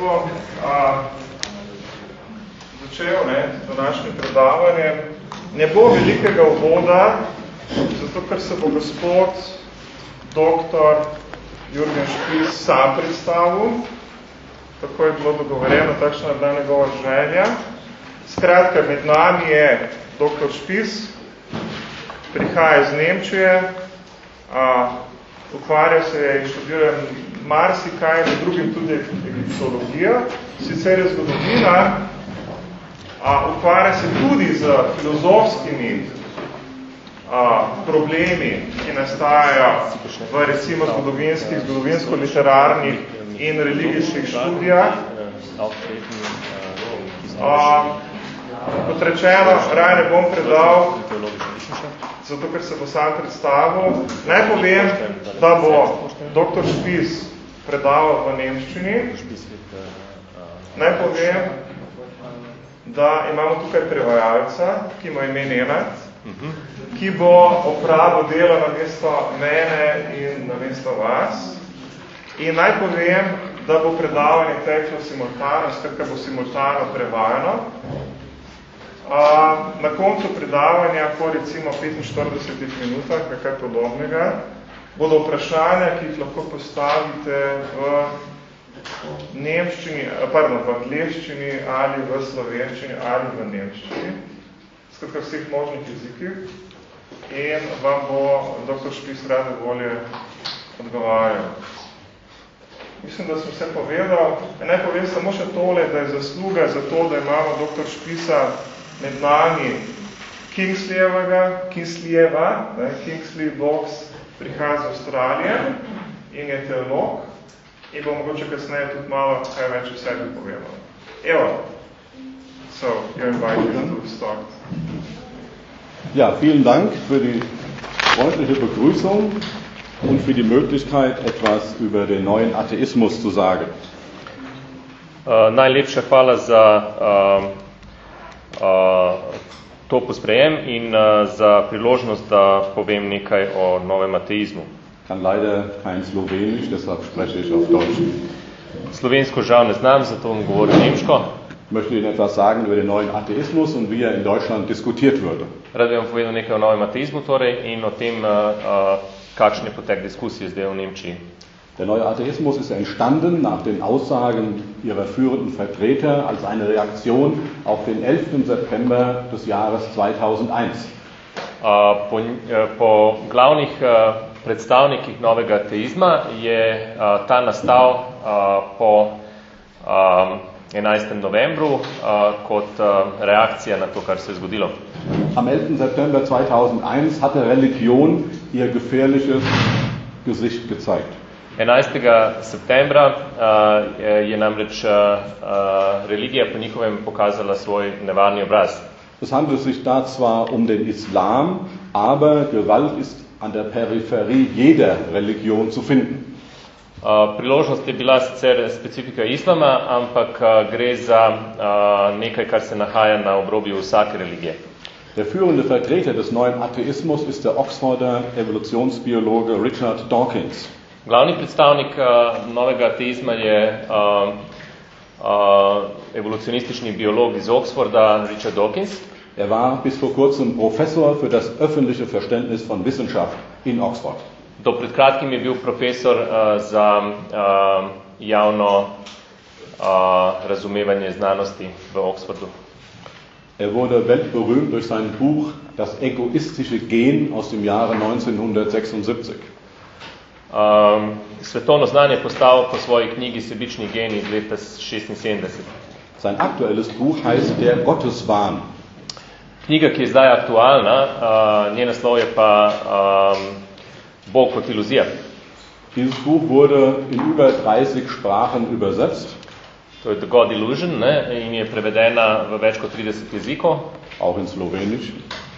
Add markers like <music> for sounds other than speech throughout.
bom a, začel ne, z današnjim predavanjem. Ne bo velikega uvoda, zato ker se bo gospod doktor Jurgen Špis sam predstavil. Tako je bilo dogovorjeno, takšna je bila njegova želja. Skratka, med nami je doktor Špis, prihaja iz Nemčije, a, ukvarja se in študira marsikaj, med drugim tudi egiptologija, sicer je zgodovina, a, ukvarja se tudi z filozofskimi a, problemi, ki nastajajo v recimo zgodovinskih, zgodovinsko-literarnih in religijskih študijah. A, kot rečeno, raj ne bom predal, zato ker se bo sam predstavil. Naj povem, da bo dr. Špis predaval v Nemščini. Naj povem, da imamo tukaj prevajalca, ki ima ime Nemet, ki bo opravil delo na mesto mene in na mesto vas. In naj povem, da bo predavanje teklo simultano, skratka bo simultano prevajano. A, na koncu predavanja, po recimo 45 minutah, kaj podobnega, bodo vprašanja, ki jih lahko postavite v nemščini, pardon, v angliščini ali v slovenščini ali v nemščini, skratka vseh možnih jezikih in vam bo dr. Špis rade volje odgovarjal. Mislim, da sem vse povedal. Naj povem samo še tole, da je zasluga za to, da imamo dr. Špisa med nami Kingsleyjevega, Kingsleyjeva, ne, Kingsley Box prihaja z Avstralije in je teolog in bo mogoče kasneje tudi malo kaj več o sebi povedal. Evo, so, you're invited to start. Ja, vielen Dank für die freundliche Begrüßung und für die Möglichkeit, etwas über den neuen Atheismus zu sagen. Uh, najlepša hvala za uh, to posprejem in uh, za priložnost, da povem nekaj o novem ateizmu. Kann leider kein Slowenisch, deshalb spreche ich auf Deutsch. Slovensko žal ne znam, zato bom govoril nemško. Möchte Ihnen etwas sagen über den neuen Atheismus und wie er in Deutschland diskutiert würde. Rad bi vam povedal nekaj o novem ateizmu torej in o tem, uh, kakšen je potek diskusije zdaj v Nemčiji. Der neue Atheismus ist entstanden nach den Aussagen ihrer führenden Vertreter als eine Reaktion auf den 11. September des Jahres 2001. Uh, po, uh, po glavnih predstavnikih novega ateizma je ta nastal uh, po um, 11. novembru uh, kot uh, reakcija na to, kar se je zgodilo. Am 11. September 2001 hatte Religion ihr gefährliches Gesicht gezeigt. 11. septembra uh, je namreč uh, uh, religija po njihovem pokazala svoj nevarni obraz. Es handelt sich da zwar um den Islam, aber Gewalt ist an der Peripherie jeder Religion zu finden. Uh, priložnost je bila sicer specifika islama, ampak uh, gre za uh, nekaj, kar se nahaja na obrobju vsake religije. Der führende Vertreter des neuen Atheismus ist der Oxforder Evolutionsbiologe Richard Dawkins. Glavni predstavnik uh, novega ateizma je uh, uh, evolucionistični biolog iz Oxforda, Richard Dawkins. Er war bis vor kurzem Professor für das öffentliche Verständnis von Wissenschaft in Oxford. Do pred kratkim je bil profesor uh, za uh, javno uh, razumevanje znanosti v Oxfordu. Er wurde weltberühmt durch sein Buch Das egoistische Gen aus dem Jahre 1976. Um, svetovno znanje postal po svoji knjigi Sebični gen iz leta 76. Sein aktuelles Buch heißt Der Gotteswahn. Knjiga, ki je zdaj aktualna, uh, njen naslov je pa um, Bog kot iluzija. Dieses Buch wurde in über 30 Sprachen übersetzt, To je The God Illusion ne, in je prevedena v več kot 30 jezikov, auch in Slowenisch,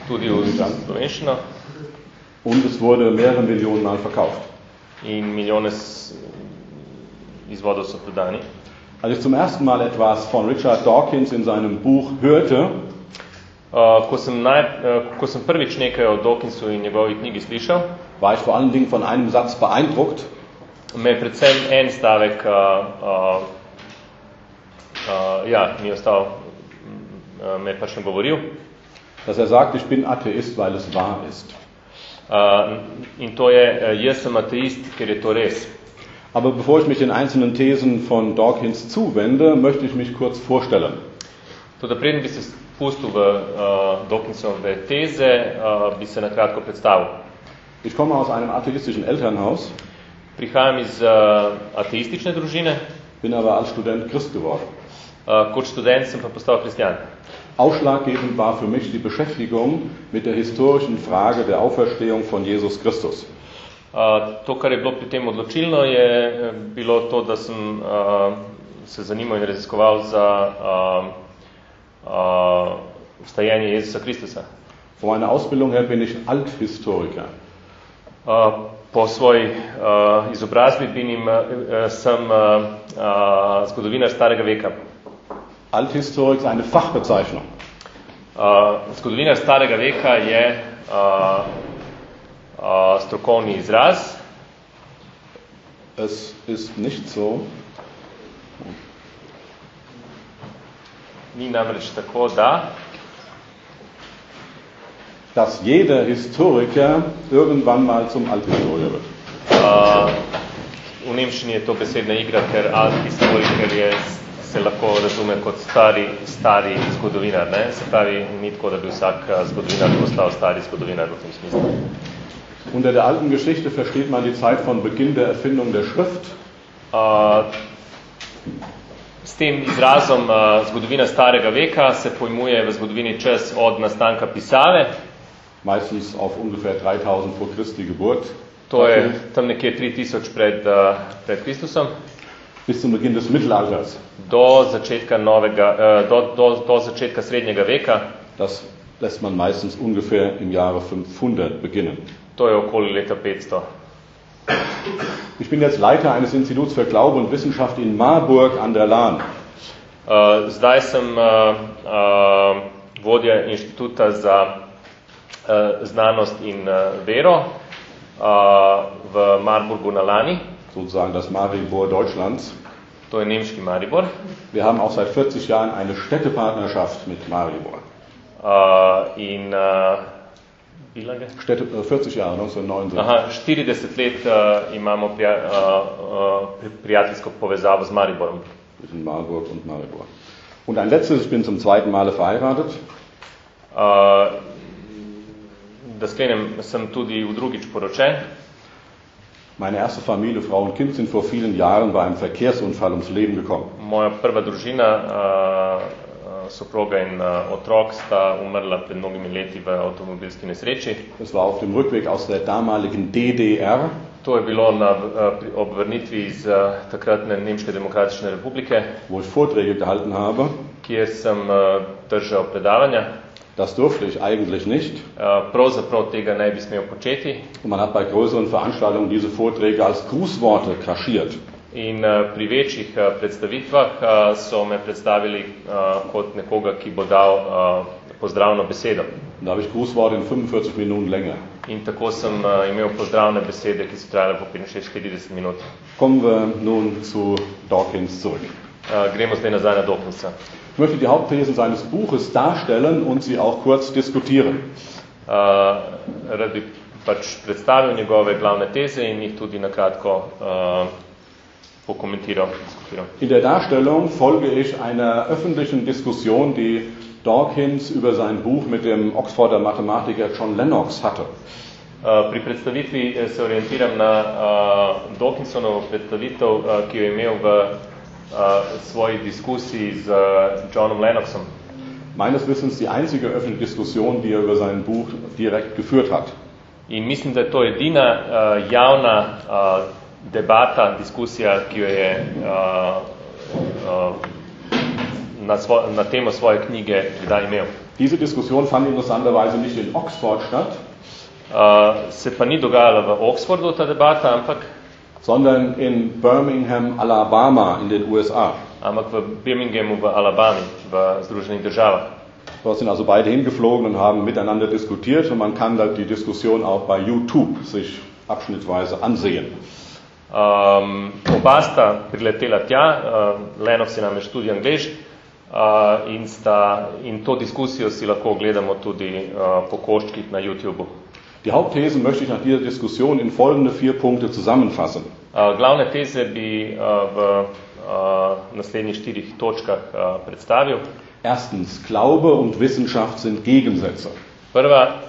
tudi v slovenščino und es wurde mehrere Millionen Mal verkauft. In milijone izvodov so prodani. Als ich zum ersten Mal etwas von Richard Dawkins in seinem Buch hörte, Uh, ko, sem naj, uh, ko sem prvič nekaj o Dawkinsu in njegovi knjigi slišal, war ich vor allen Dingen von einem Satz beeindruckt. me je predvsem en stavek uh, uh, uh, ja, ni ostal, uh, me pač ne govoril. Dass er sagt, ich bin Atheist, weil es wahr ist. Uh, in to je, uh, jaz sem ateist, ker je to res. Aber bevor ich mich den einzelnen Thesen von Dawkins zuwende, möchte ich mich kurz vorstellen. Tudi preden bi se spustil v uh, Dawkinsove teze, uh, bi se na kratko predstavil. Ich komme aus einem atheistischen Elternhaus, Prihajam iz uh, ateistične družine, bin aber als Student Christ geworden. uh, kot študent sem pa postal kristjan. Ausschlaggebend war für mich die Beschäftigung mit der historischen Frage der Auferstehung von Jesus Christus. To, kar je bilo pri tem odločilno, je eh, bilo to, da sem uh, se zanimal in raziskoval za uh, vstajenje Jezusa Kristusa. Von meiner Ausbildung her bin ich Althistoriker. Po svoji izobrazbi binim, uh, sem zgodovinar starega veka. Althistorik ist eine Fachbezeichnung. Uh, zgodovinar starega veka je uh, uh, strokovni izraz, Es ist nicht so, ni namreč tako, da dass jeder Historiker irgendwann mal zum Althistoriker wird. Uh, v Nemščini je to besedna igra, ker alt-historiker je, se lahko razume kot stari, stari zgodovinar. Ne? Se pravi, ni tako, da bi vsak uh, zgodovinar postal stari zgodovinar v tem smislu. Unter der alten Geschichte versteht man die Zeit von Beginn der Erfindung der Schrift Uh, s tem izrazom uh, zgodovina starega veka se pojmuje v zgodovini čas od nastanka pisave. meistens auf ungefähr 3000 vor Christi Geburt, To je tam nekje 3000 pred, uh, pred Kristusom. Bis zum Beginn des Mittelalters. Do začetka, novega, uh, do, do, do začetka srednjega veka, Das lässt man meistens ungefähr im Jahre 500 beginnen. to je okoli leta 500. Ich bin jetzt Leiter eines Instituts für Glaube und Wissenschaft in Marburg an der Lahn. Uh, zdaj sem uh, uh, vodja inštituta za uh, znanost in uh, vero uh, v Marburgu na Lani, sozusagen das Maribor Deutschlands. to je nemški Maribor. Wir haben auch seit 40 Jahren eine Städtepartnerschaft mit Maribor. Uh, in uh, wie lange? Städte, äh, 40 Jahre, 1979. Aha, 40 let uh, imamo prija, uh, uh, pri- prijateljsko povezavo z Mariborom. Zwischen Marburg und Maribor. Und ein letztes, ich bin zum zweiten Male verheiratet. Uh, da sklenem, sem tudi v drugič poročen. Meine erste Familie, Frau und Kind, sind vor vielen Jahren bei einem Verkehrsunfall ums Leben gekommen. Moja prva družina, uh, soproga in uh, otrok sta umrla pred mnogimi leti v avtomobilski nesreči. Es war auf dem Rückweg aus der damaligen DDR. To je bilo na, uh, pri- ob vrnitvi iz uh, takratne Nemške demokratične republike, wo ich Vorträge gehalten habe. kjer sem uh, držal predavanja. Das durfte ich eigentlich nicht. Uh, pravzaprav tega ne bi smel početi. Und man hat bei größeren Veranstaltungen diese Vorträge als Grußworte kaschiert. In uh, pri večjih uh, predstavitvah uh, so me predstavili uh, kot nekoga, ki bo dal uh, pozdravno besedo. Da habe ich Grußworte in 45 Minuten Länge. In tako sem uh, imel pozdravne besede, ki so trajale po 45-40 minut. Kommen wir nun zu Dawkins zurück. Uh, gremo zdaj nazaj na Dawkinsa. Ich möchte die Hauptthesen seines Buches darstellen und sie auch kurz diskutieren. Uh, rad bi pač predstavil njegove glavne teze in jih tudi na kratko uh, pokomentiral. diskutiral. In der Darstellung folge ich einer öffentlichen Diskussion, die Dawkins über sein Buch mit dem Oxforder Mathematiker John Lennox hatte. Uh, pri predstavitvi se orientiram na uh, Dawkinsonovo predstavitev, uh, ki jo je imel v svoji diskusiji z Johnom Lennoxom. Meines Wissens die einzige öffentliche Diskussion, die er über sein Buch direkt geführt hat. In mislim, da je to edina uh, javna uh, debata, diskusija, ki jo je uh, uh, na, svo, na temo svoje knjige kdaj imel. Diese Diskussion fand interessanterweise nicht in Oxford statt, Uh, se pa ni dogajala v Oxfordu ta debata, ampak, sondern in Birmingham, Alabama in den USA. ampak v Birminghamu v Alabami, v Združenih državah. Dort sind also beide hingeflogen und haben miteinander diskutiert und man kann da die Diskussion auch bei YouTube sich abschnittweise ansehen. Um, oba sta priletela tja, uh, Lennox je namreč tudi angliž uh, in, sta, in to diskusijo si lahko gledamo tudi uh, po koščkih na YouTubeu. Die Hauptthesen möchte ich nach dieser Diskussion in folgende vier Punkte zusammenfassen. Uh, glavne teze bi uh, v uh, naslednjih štirih točkah predstavil. Erstens, Glaube und Wissenschaft sind Gegensätze. Prva,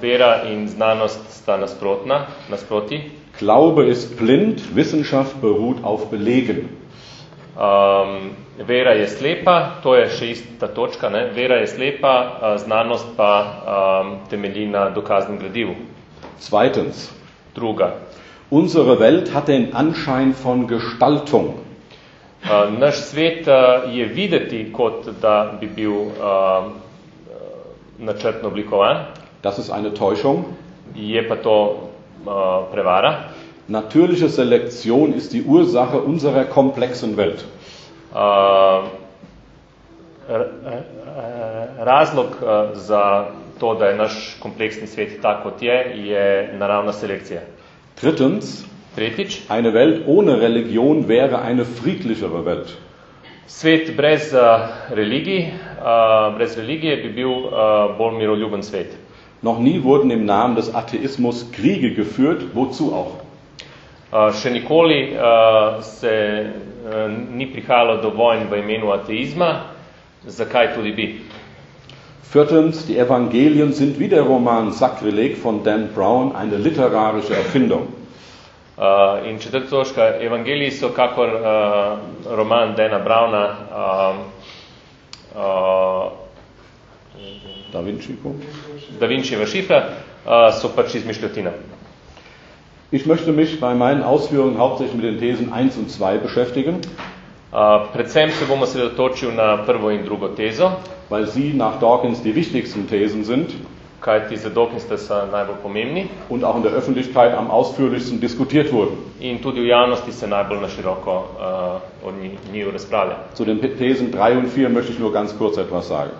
vera in znanost sta nasprotna, nasproti. Glaube ist blind, Wissenschaft beruht auf Belegen. Um, vera je slepa, to je še ista točka, ne? vera je slepa, uh, znanost pa um, temelji na dokaznem gradivu. Zweitens, Druga, unsere Welt hat den Anschein von Gestaltung. uh, naš svet uh, je videti, kot da bi bil uh, načrtno oblikovan, Das ist eine Täuschung. je pa to uh, prevara. Natürliche Selektion ist die Ursache unserer komplexen Welt. R- razlog uh, za to, da je naš kompleksni svet tak, kot je, je naravna selekcija. Drittens, Tretjič, eine Welt ohne Religion wäre eine friedlichere Welt. svet brez uh, religij, uh, brez religije bi bil uh, bolj miroljuben svet. Noch nie wurden im Namen des Atheismus Kriege geführt, wozu auch. Uh, še nikoli uh, se uh, ni prihajalo do vojn v imenu ateizma, zakaj tudi bi. Viertens, die Evangelien sind wie der Roman Sakrileg von Dan Brown eine literarische Erfindung. Uh, in četrta točka, evangeliji so kakor uh, roman Dana Browna, um, uh, Da Vinci. Da Vinčijeva šifra, uh, so pač izmišljotina. Ich möchte mich bei meinen Ausführungen hauptsächlich mit den Thesen 1 und 2 beschäftigen, Uh, predvsem se bomo sredotočil na prvo in drugo tezo, weil sie nach Dawkins die wichtigsten Thesen sind kajti za Dawkinsa so najbolj pomembni und auch in der Öffentlichkeit am ausführlichsten diskutiert wurden. in tudi v javnosti se najbolj na široko uh, o nji- njiju razpravlja. Zu den Thesen 3 und 4 möchte ich nur ganz kurz etwas sagen.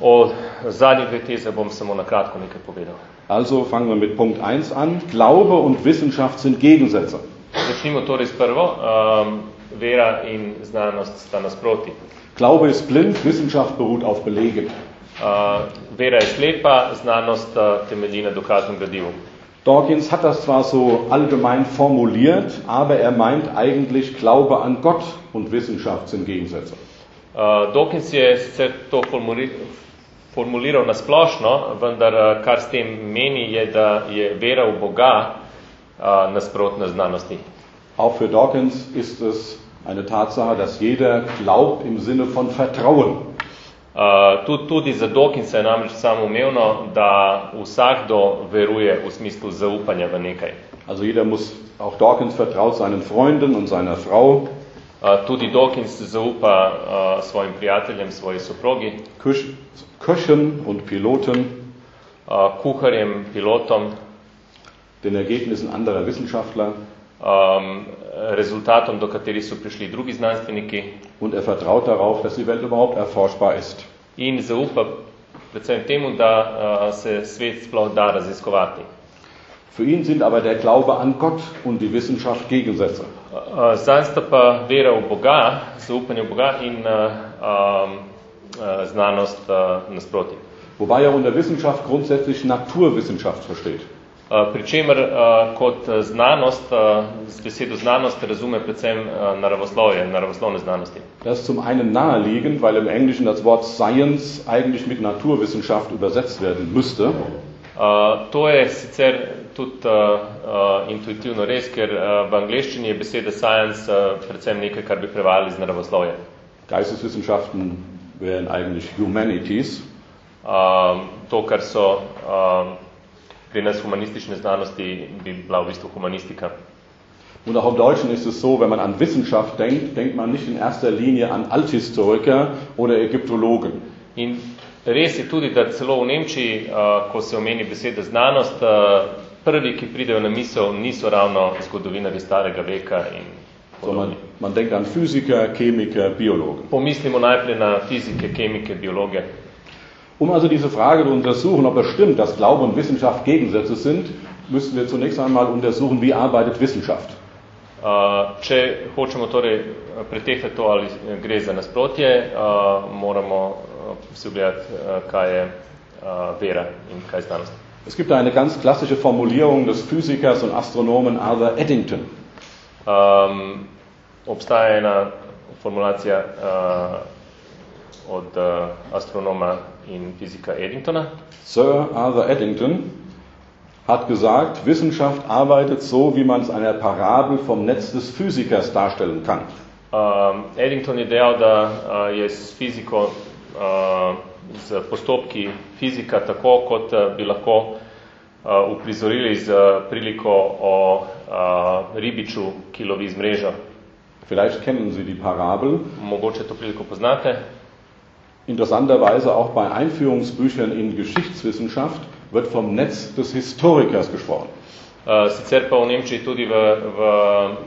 O zadnjih dveh teze bom samo na kratko nekaj povedal. Also fangen wir mit Punkt 1 an. Glaube und Wissenschaft sind Gegensätze. Začnimo torej s prvo. Um, vera in znanost sta nasproti. Glaube ist blind, Wissenschaft beruht auf Belegen. Uh, vera je slepa, znanost uh, temelji na dokaznem gradivu. Dawkins hat das zwar so allgemein formuliert, aber er meint eigentlich Glaube an Gott und Wissenschaft sind Gegensätze. Uh, Dawkins je sicer to formuli- formuliral na splošno, vendar uh, kar s tem meni je, da je vera v Boga uh, nasprotna znanosti. Auch für Dawkins ist es eine Tatsache, dass jeder glaubt im Sinne von Vertrauen. Uh, tudi, tudi za Dawkinsa je namreč samoumevno, da vsakdo veruje v smislu zaupanja v nekaj. Also jeder muss, auch Dawkins vertraut seinen Freunden und seiner Frau, tudi Dawkins zaupa uh, svojim prijateljem, svoji soprogi, Köch, Köchen und Piloten, uh, kuharjem, pilotom, den Ergebnissen anderer Wissenschaftler. Um, rezultatom, do katerih so prišli drugi znanstveniki. Und er vertraut darauf, dass die Welt überhaupt erforschbar ist. in zaupa predvsem temu, da uh, se svet sploh da raziskovati. Für ihn sind aber der Glaube an Gott und die Wissenschaft Gegensätze. Uh, Zdaj sta pa vera v Boga, zaupanje v Boga in um, uh, znanost nasproti. Wobei er unter Wissenschaft grundsätzlich Naturwissenschaft versteht. Pričemer uh, kot znanost, z besedo znanost razume predvsem naravoslovje, naravoslovne znanosti. Das ist zum einen naheliegend, weil im Englischen das Wort Science eigentlich mit Naturwissenschaft übersetzt werden müsste. Uh, to je sicer tudi uh, uh, intuitivno res, ker uh, v angleščini je beseda science uh, predvsem nekaj, kar bi prevali z naravoslovje. Geisteswissenschaften wären eigentlich Humanities. Um, to, kar so um, pri nas humanistične znanosti, bi bila v bistvu humanistika. Und auch im Deutschen ist es so, wenn man an Wissenschaft denkt, denkt man nicht in erster Linie an Althistoriker oder Ägyptologen. In res je tudi, da celo v Nemčiji, ko se omeni beseda znanost, prvi, ki pridejo na misel, niso ravno zgodovinari starega veka in Sondern podobni. man denkt an Physiker, Chemiker, Biologen. Pomislimo najprej na fizike, kemike, biologe. Um also diese Frage zu untersuchen, ob es stimmt, dass Glaube und Wissenschaft Gegensätze sind, müssten wir zunächst einmal untersuchen, wie arbeitet Wissenschaft. Uh, če hočemo torej pretehtati to, ali gre za nasprotje, uh, moramo uh, kaj je uh, vera in znanost. Es gibt eine ganz klassische Formulierung des Physikers und Astronomen Arthur Eddington. Um, obstaja ena formulacija uh, od uh, astronoma in fizika Eddingtona. Sir Arthur Eddington hat gesagt, Wissenschaft arbeitet so, wie man es einer Parabel vom Netz des Physikers darstellen kann. Um, Eddington je dejal, da uh, je s fiziko, z postopki fizika tako, kot uh, bi lahko uh, uprizorili z priliko o ribiču, ki lovi z mrežo. Vielleicht kennen Sie die Parabel. Mogoče to priliko poznate. Interessanterweise auch bei Einführungsbüchern in Geschichtswissenschaft wird vom Netz des Historikers gesprochen. Uh, sicer pa v Nemčiji tudi v, v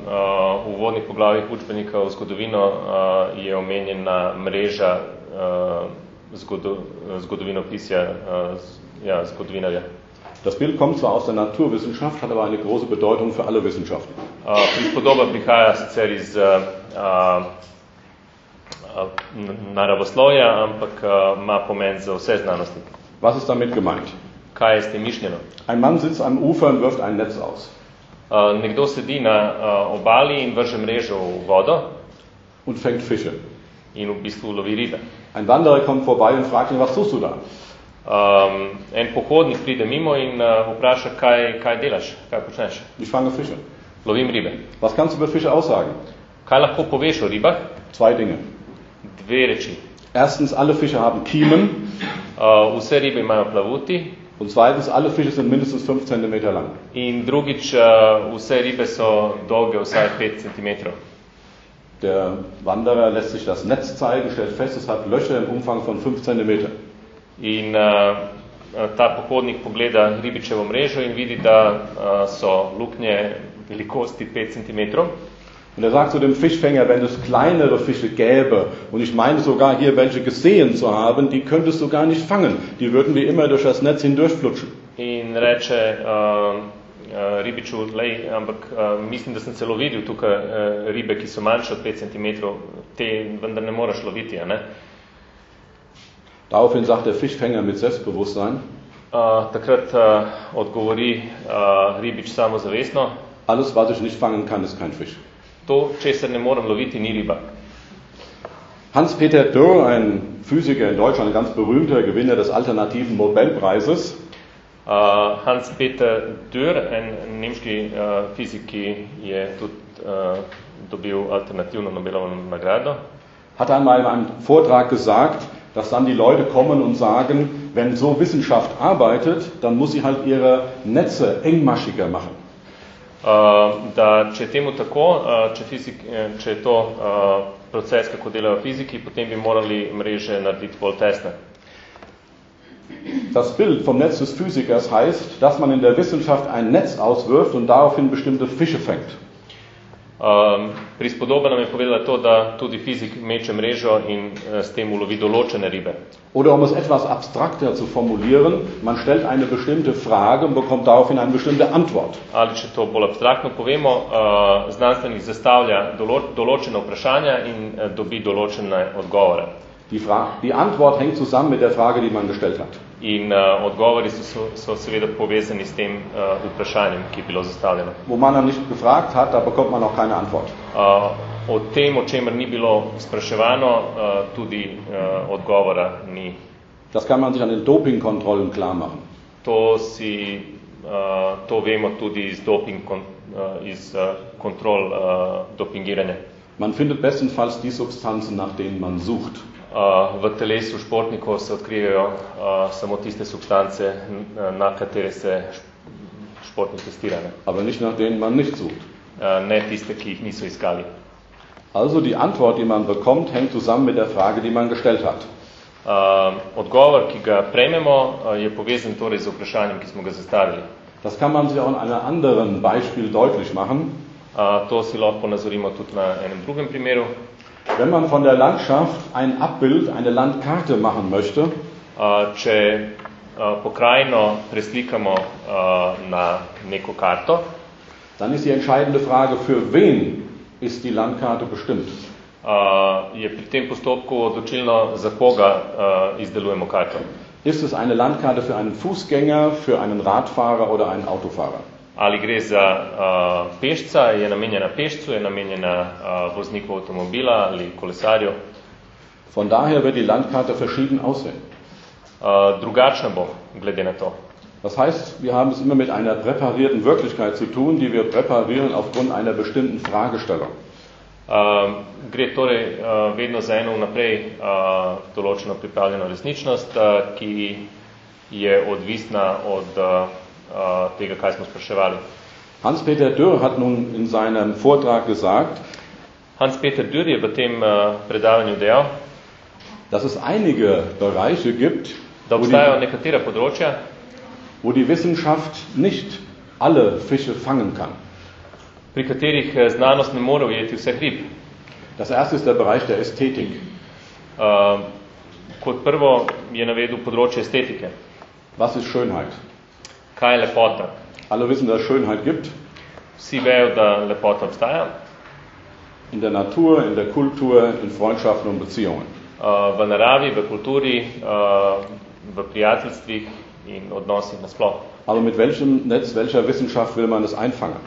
uh, uvodnih poglavjih učbenika v zgodovino uh, je omenjena mreža zgodo, zgodovinopisja, uh, ja, zgodovinarja. Das Bild kommt zwar aus der Naturwissenschaft, hat aber eine große Bedeutung für alle Wissenschaften. Prispodoba prihaja sicer iz naravoslovja, ampak ima pomen za vse znanosti. Was ist damit gemeint? Kaj je s tem mišljeno? Ein Mann sitzt am Ufer und wirft ein Netz aus. Nekdo sedi na obali in vrže mrežo v vodo und fängt Fische. in v bistvu lovi ribe. Ein Wanderer kommt vorbei und fragt ihn, was tust du da? Um, en pohodnik pride mimo in uh, vpraša, kaj, kaj delaš, kaj počneš. Ich fange Fische. Lovim ribe. Was kannst du über Fische aussagen? Kaj lahko poveš o ribah? Zwei Dinge. Dve reči. Erstens, alle Fische haben Kiemen Uh, vse ribe imajo plavuti und zweitens, alle Fische sind mindestens 5 cm lang. in drugič, uh, vse ribe so dolge vsaj 5 cm. Der Wanderer lässt sich das Netz zeigen, stellt fest, es hat Löcher im Umfang von 5 cm. In uh, ta pohodnik pogleda ribičevo mrežo in vidi, da uh, so luknje velikosti 5 cm. Und er sagt zu dem Fischfänger, wenn es kleinere Fische gäbe, und ich meine sogar hier welche gesehen zu haben, die könntest du gar nicht fangen. Die würden wie immer durch das Netz hindurchflutschen. In reče uh, ribiču, lej, ampak uh, mislim, da sem celo videl tukaj uh, ribe, ki so manjše od 5 cm, te vendar ne moreš loviti, a ne? Daraufhin sagt der Fischfänger mit Selbstbewusstsein, Uh, takrat uh, odgovori uh, ribič samozavestno, alles, was ich nicht fangen kann, ist kein Fisch. to, česar ne morem loviti, ni riba. Hans-Peter Dürr, ein Physiker in Deutschland, ein ganz berühmter Gewinner des alternativen Nobelpreises, Uh, Hans-Peter Dürr, en nemški uh, fizik, ki je tudi uh, dobil alternativno Nobelovo nagrado, hat einmal in einem Vortrag gesagt, dass dann die Leute kommen und sagen, wenn so Wissenschaft arbeitet, dann muss sie halt ihre Netze engmaschiger machen. Uh, da če je temu tako, uh, če, fizik, eh, če je to uh, proces, kako delajo fiziki, potem bi morali mreže narediti bolj tesne. Das Bild vom Netz des Physikers heißt, dass man in der Wissenschaft ein Netz auswirft und daraufhin bestimmte Fische fängt. Um, prispodoba nam je povedala to, da tudi fizik meče mrežo in uh, s tem ulovi določene ribe. Oder um es etwas abstrakter zu formulieren, man stellt eine bestimmte Frage und bekommt daraufhin eine bestimmte Antwort. Ali če to bolj abstraktno povemo, uh, znanstvenik zastavlja dolo, določene vprašanja in uh, dobi določene odgovore. Die, Fra die Antwort hängt zusammen mit der Frage, die man gestellt hat. In uh, odgovori so, so, so seveda povezani s tem uh, vprašanjem, ki je bilo zastavljeno. Wo man dann nicht gefragt hat, da bekommt man auch keine Antwort. Uh, o tem, o čemer ni bilo spraševano, uh, tudi uh, odgovora ni. Das kann man sich an den Dopingkontrollen klar machen. To, si, uh, to vemo tudi iz, doping, kon, uh, iz uh, kontrol uh, dopingiranja. Man findet bestenfalls die Substanzen, nach denen man sucht. Uh, v telesu športnikov se odkrijejo uh, samo tiste substance, n- na katere se šp- športnik testira, ne? aber nicht nach denen man nicht sucht. Ne tiste, ki jih niso iskali. Also die Antwort, die man bekommt, hängt zusammen mit der Frage, die man gestellt hat. Odgovor, ki ga prejmemo, je povezan torej z vprašanjem, ki smo ga zastavili. Das kann man sich auch in einem anderen Beispiel deutlich machen. To si lahko nazorimo tudi na enem drugem primeru. Wenn man von der Landschaft ein Abbild, eine Landkarte machen möchte, Uh, če uh, pokrajino preslikamo uh, na neko karto, Dann ist die entscheidende Frage, für wen ist die Landkarte bestimmt? je pri tem postopku odločilno, za koga izdelujemo karto. Ist es eine Landkarte für einen Fußgänger, für einen Radfahrer oder einen Autofahrer? Ali gre za uh, pešca, je namenjena pešcu, je namenjena uh, vozniku avtomobila ali kolesarju. Von daher wird die Landkarte verschieden aussehen. Uh, drugačna bo, glede na to. Das heißt, wir haben es immer mit einer präparierten Wirklichkeit zu tun, die wir präparieren aufgrund einer bestimmten Fragestellung. Uh, gre torej uh, vedno za eno vnaprej uh, določeno pripravljeno resničnost, uh, ki je odvisna od uh, uh, tega, kaj smo spraševali. Hans-Peter Dürr hat nun in seinem Vortrag gesagt, Hans-Peter Dürr je v tem uh, predavanju dejal, dass es einige Bereiche gibt, da obstajajo nekatera področja, wo die Wissenschaft nicht alle Fische fangen kann. pri katerih eh, znanost ne more ujeti vseh rib. Das erste ist der Bereich der Ästhetik. Uh, kot prvo je navedel področje estetike. Was ist Schönheit? Kaj je lepota? Alle wissen, dass es Schönheit gibt. Vsi vejo, da lepota obstaja. In der Natur, in der Kultur, in Freundschaften und Beziehungen. Uh, v naravi, v kulturi, uh, v prijateljstvih in odnosih nasploh. Aber mit welchem Netz, welcher Wissenschaft will man das einfangen?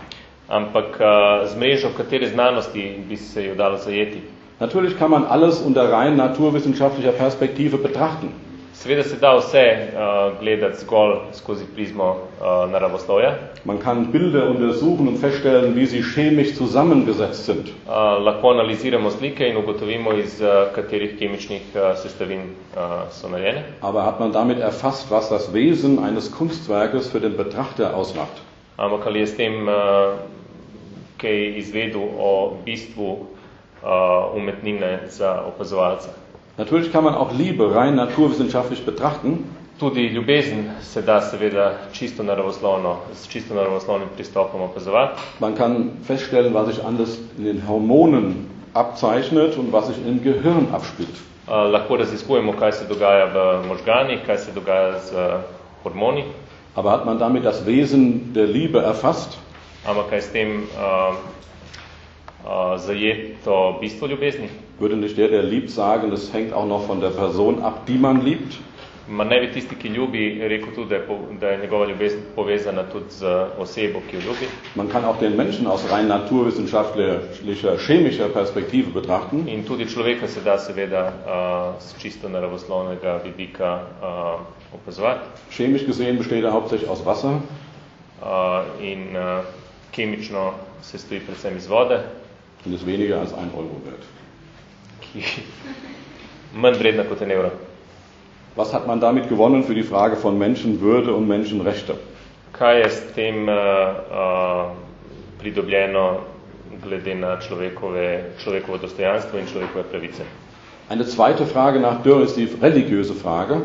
Ampak uh, z mrežo katere znanosti bi se jo dalo zajeti? Natürlich kann man alles unter rein naturwissenschaftlicher Perspektive betrachten. Seveda se da vse uh, gledati zgolj skozi prizmo uh, naravoslovja. Man kann Bilder untersuchen und feststellen, wie sie chemisch zusammengesetzt sind. Uh, lahko analiziramo slike in ugotovimo, iz uh, katerih kemičnih uh, sestavin uh, so narejene. Aber hat man damit erfasst, was das Wesen eines Kunstwerkes für den Betrachter ausmacht? Ampak ali je s tem uh, kaj izvedel o bistvu uh, umetnine za opazovalca? Natürlich kann man auch Liebe rein naturwissenschaftlich betrachten, Tudi ljubezen se da seveda čisto naravoslovno, s čisto naravoslovnim pristopom opazovati. Man kann feststellen, was sich alles in den Hormonen abzeichnet und was sich im Gehirn abspielt. Uh, lahko raziskujemo, kaj se dogaja v možganih, kaj se dogaja z uh, hormoni, Aber hat man damit das Wesen der Liebe erfasst? ampak kaj s tem uh, zajeto bistvo ljubezni? Würde nicht der, der liebt, sagen, das hängt auch noch von der Person ab, die man liebt? Ma ne bi tisti, ki ljubi, rekel tudi, da je, da je njegova ljubezen povezana tudi z osebo, ki jo ljubi. Man kann auch den Menschen aus rein naturwissenschaftlicher, chemischer Perspektive betrachten. In tudi človeka se da seveda uh, z čisto naravoslovnega vidika uh, opazovati. Chemisch gesehen besteht er hauptsächlich aus Wasser. Uh, in uh, kemično se stoji predvsem iz vode, und ist weniger als ein Euro wert. ki manj vredna kot en evro. Was hat man damit gewonnen für die Frage von Menschenwürde und Menschenrechte? Kaj je s tem uh, uh, pridobljeno glede na človekove, človekovo dostojanstvo in človekove pravice? Eine zweite Frage nach Dürr ist die religiöse Frage.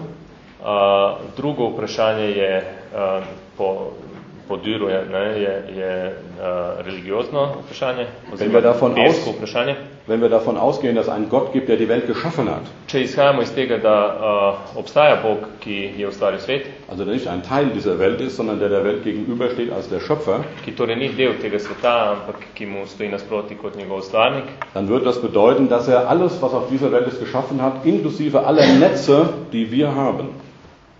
Uh, drugo vprašanje je uh, po, po Düru je, ne, je, je uh, religiozno vprašanje, Wenn wir davon oziroma versko aus- vprašanje. Wenn wir davon ausgehen, dass es einen Gott gibt, der die Welt geschaffen hat, Če izhajamo iz tega, da uh, obstaja Bog, ki je ustvaril svet, also der nicht ein Teil dieser Welt ist, sondern der der Welt gegenübersteht als der Schöpfer, ki torej ni del tega sveta, ampak ki mu stoji nasproti kot njegov ustvarnik, dann würde das bedeuten, dass er alles, was auf dieser Welt ist, geschaffen hat, inklusive aller Netze, die wir haben.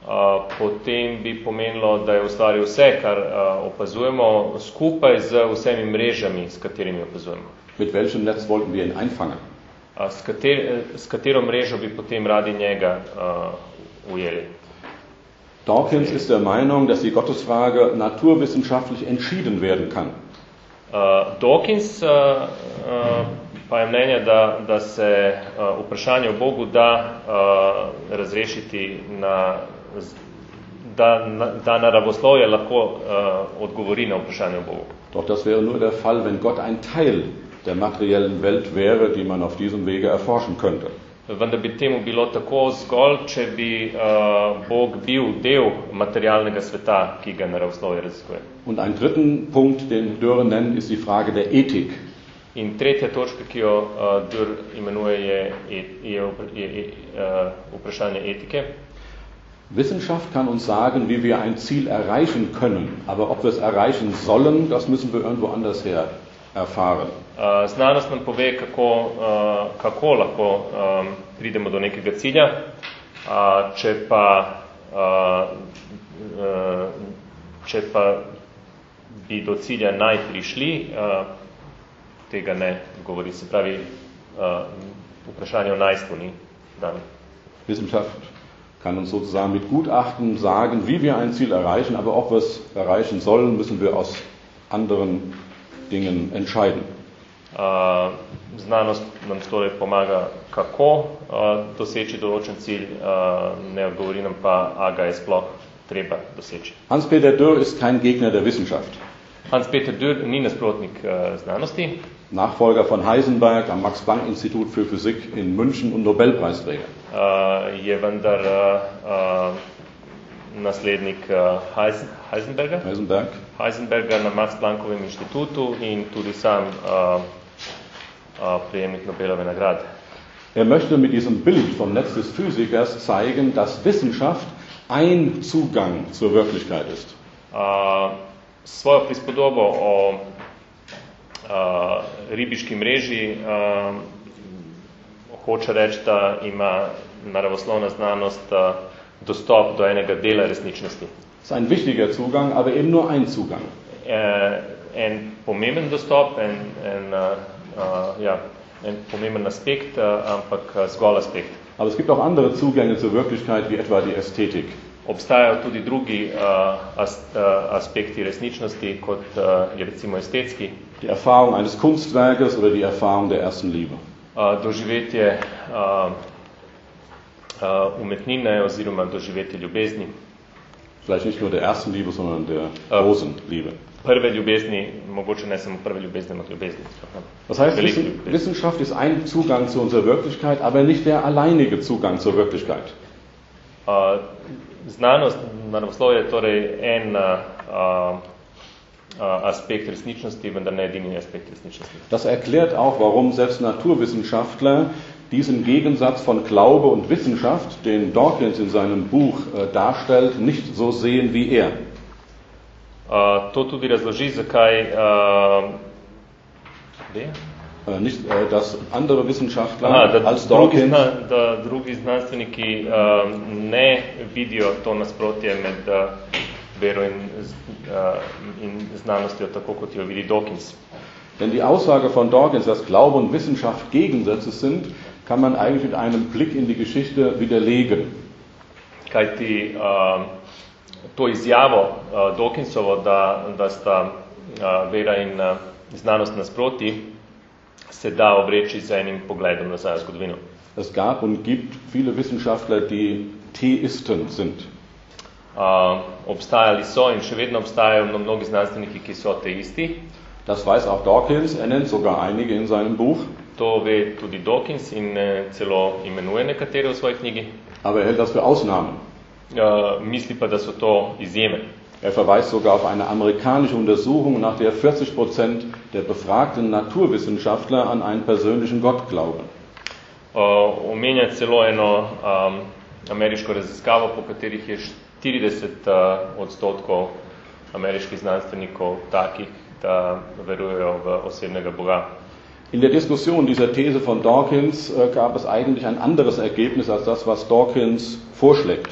Uh, potem bi pomenilo, da je ustvaril vse, kar uh, opazujemo, skupaj z vsemi mrežami, s katerimi opazujemo. Mit welchem Netz wollten wir ihn einfangen? Uh, s, kater, eh, s katero mrežo bi potem radi njega uh, ujeli? Dawkins ist der Meinung, dass die Gottesfrage naturwissenschaftlich entschieden werden kann. Uh, Dawkins uh, uh, pa je mnenja, da, da se uh, vprašanje o Bogu da uh, razrešiti na, da, na, da naravoslovje lahko uh, odgovori na vprašanje o Bogu. Doch das wäre nur der Fall, wenn Gott ein Teil der materiellen Welt wäre, die man auf diesem Wege erforschen könnte. Vendar bi temu bilo tako zgolj, če bi uh, Bog bil del materialnega sveta, ki ga naravoslovje raziskuje. Und einen dritten Punkt, den Dürre nennt, ist die Frage der Ethik. In tretja točka, ki jo uh, Dürr imenuje, je, je, je, je, je uh, vprašanje etike. Wissenschaft kann uns sagen, wie wir ein Ziel erreichen können, aber ob wir es erreichen sollen, das müssen wir irgendwo anders her erfahren. Uh, Znanost nam pove, kako, uh, kako lahko um, pridemo do nekega cilja, uh, če, pa, uh, uh, če pa bi do cilja naj prišli, uh, tega ne govori. Se pravi, uh, vprašanje o najstvu ni dan. Wissenschaft kann uns sozusagen mit Gutachten sagen, wie wir ein Ziel erreichen, aber ob wir es erreichen sollen, müssen wir aus anderen Dingen entscheiden. Uh, znanost nam torej pomaga, kako uh, doseči določen cilj, uh, ne odgovori nam pa, a ga je sploh treba doseči. Hans-Peter Dürr ist kein Gegner der Wissenschaft. Hans-Peter Dürr ni nasprotnik znanosti, Nachfolger von Heisenberg am Max-Planck-Institut für Physik in München und Nobelpreisträger. Je vendar uh, uh, naslednik Heisen, Heisenberga. Heisenberg. Heisenberga na Max Planckovem inštitutu in tudi sam prejemnik Nobelove nagrade. Er möchte mit diesem Bild vom Netz des Physikers zeigen, dass Wissenschaft ein Zugang zur Wirklichkeit ist. Svojo prispodobo o ribiški mreži hoče reči, da ima naravoslovna znanost uh, dostop do enega dela resničnosti. Das ist ein wichtiger Zugang, aber eben nur ein Zugang. Uh, en pomemben dostop, en, en, uh, uh, ja, en pomemben aspekt, uh, ampak uh, zgolj aspekt. Aber es gibt auch andere Zugänge zur Wirklichkeit, wie etwa die Ästhetik. Obstajajo tudi drugi uh, as, uh, aspekti resničnosti, kot uh, je recimo estetski, Die Erfahrung eines Kunstwerkes oder die Erfahrung der ersten Liebe. Uh, doživetje uh, uh, umetnine oziroma doživetje ljubezni. Vielleicht nicht nur der ersten Liebe, sondern der großen Liebe. Prve ljubezni, mogoče ne samo prve ljubezni, ampak ljubezni. Das heißt. Wissenschaft ist ein Zugang zu unserer Wirklichkeit, aber nicht der alleinige Zugang zur Wirklichkeit. Uh, znanost, naravoslovje je torej en uh, aspekt resničnosti, vendar ne edini aspekt resničnosti. Das erklärt auch, warum selbst Naturwissenschaftler diesen Gegensatz von Glaube und Wissenschaft, den Dawkins in seinem Buch äh, darstellt, nicht so sehen wie er. Uh, to tudi razloži, zakaj uh? Äh, nicht, äh, dass andere Wissenschaftler Aha, da, als drugi, Dawkins zna, da drugi znanstveniki uh, ne vidijo to nasprotje med uh, vero in, uh, in znanostjo, tako kot jo vidi Dawkins. Denn die Aussage von Dawkins, dass Glaube und Wissenschaft Gegensätze sind, kann man eigentlich mit einem Blick in die Geschichte widerlegen. Kajti uh, to izjavo uh, Dawkinsovo, da, da sta uh, vera in uh, znanost nasproti, se da obreči z enim pogledom nazaj v zgodovino. Es gab und gibt viele Wissenschaftler, die Theisten sind. Uh, obstajali so in še vedno obstajajo mno- mnogi znanstveniki, ki so ateisti. Das weiß auch Dawkins, er nennt sogar einige in seinem Buch, To ve tudi Dawkins in eh, celo imenuje nekatere v svoji knjigi. aber er hält das für Ausnahmen. Uh, misli pa, da so to izjeme. Er verweist sogar auf eine amerikanische Untersuchung, nach der 40 Prozent der befragten Naturwissenschaftler an einen persönlichen Gott glauben. Uh, omenja celo eno um, ameriško raziskavo, po katerih je 40 uh, odstotkov ameriških znanstvenikov takih, da verujejo v osebnega Boga. In der Diskussion dieser These von Dawkins äh, gab es eigentlich ein anderes Ergebnis als das, was Dawkins vorschlägt.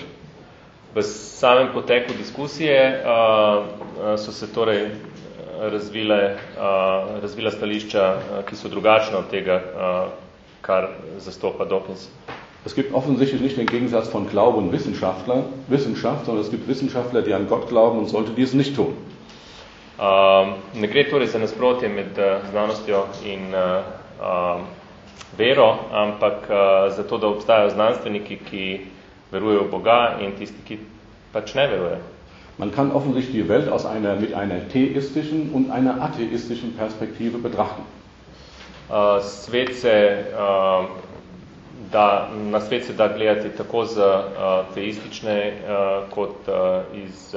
V samem poteku diskusije uh, uh, so se torej uh, razvile, uh, razvila stališča, uh, ki so drugačna od tega, uh, kar zastopa Dawkins. Es gibt offensichtlich nicht den Gegensatz von Glaube und Wissenschaftler, Wissenschaft, sondern es gibt Wissenschaftler, die an Gott glauben und sollte dies nicht tun. Um, ne gre torej za nasprotje med uh, znanostjo in uh, um, vero, ampak uh, zato, da obstajajo znanstveniki, ki verujejo v Boga in tisti, ki pač ne verujejo. Man kann offensichtlich die Welt aus einer, mit einer theistischen und einer atheistischen Perspektive betrachten. Uh, svet se, uh, da, na svet se da gledati tako z uh, teistične uh, kot uh, iz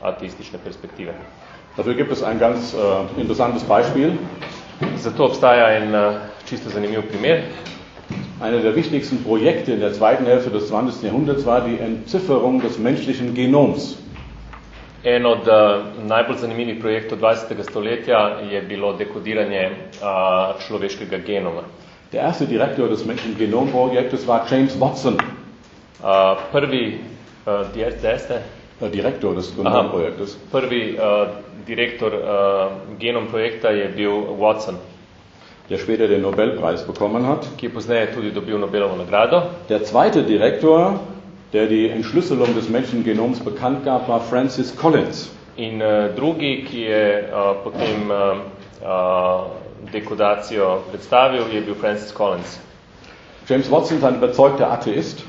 ateistične perspektive. Dafür gibt es ein ganz äh, interessantes Beispiel. Zato obstaja en uh, čisto zanimiv primer. Eine der wichtigsten Projekte in der zweiten Hälfte des 20. Jahrhunderts war die Entzifferung des menschlichen Genoms. En od uh, najbolj zanimivih projektov 20. stoletja je bilo dekodiranje uh, človeškega genoma. Der erste Direktor des Genomprojektes war James Watson, Uh, prvi, uh, der, der erste, Direktor des Genomprojektes. prvi uh, direktor uh, genom projekta je bil Watson, der später den Nobelpreis bekommen hat. ki je pozneje tudi dobil Nobelovo nagrado. Der zweite Direktor, der die Entschlüsselung des menschlichen Genoms bekannt gab, war Francis Collins. In uh, drugi, ki je uh, potem uh, uh, dekodacijo predstavil, je bil Francis Collins. James Watson ist ein überzeugter Atheist,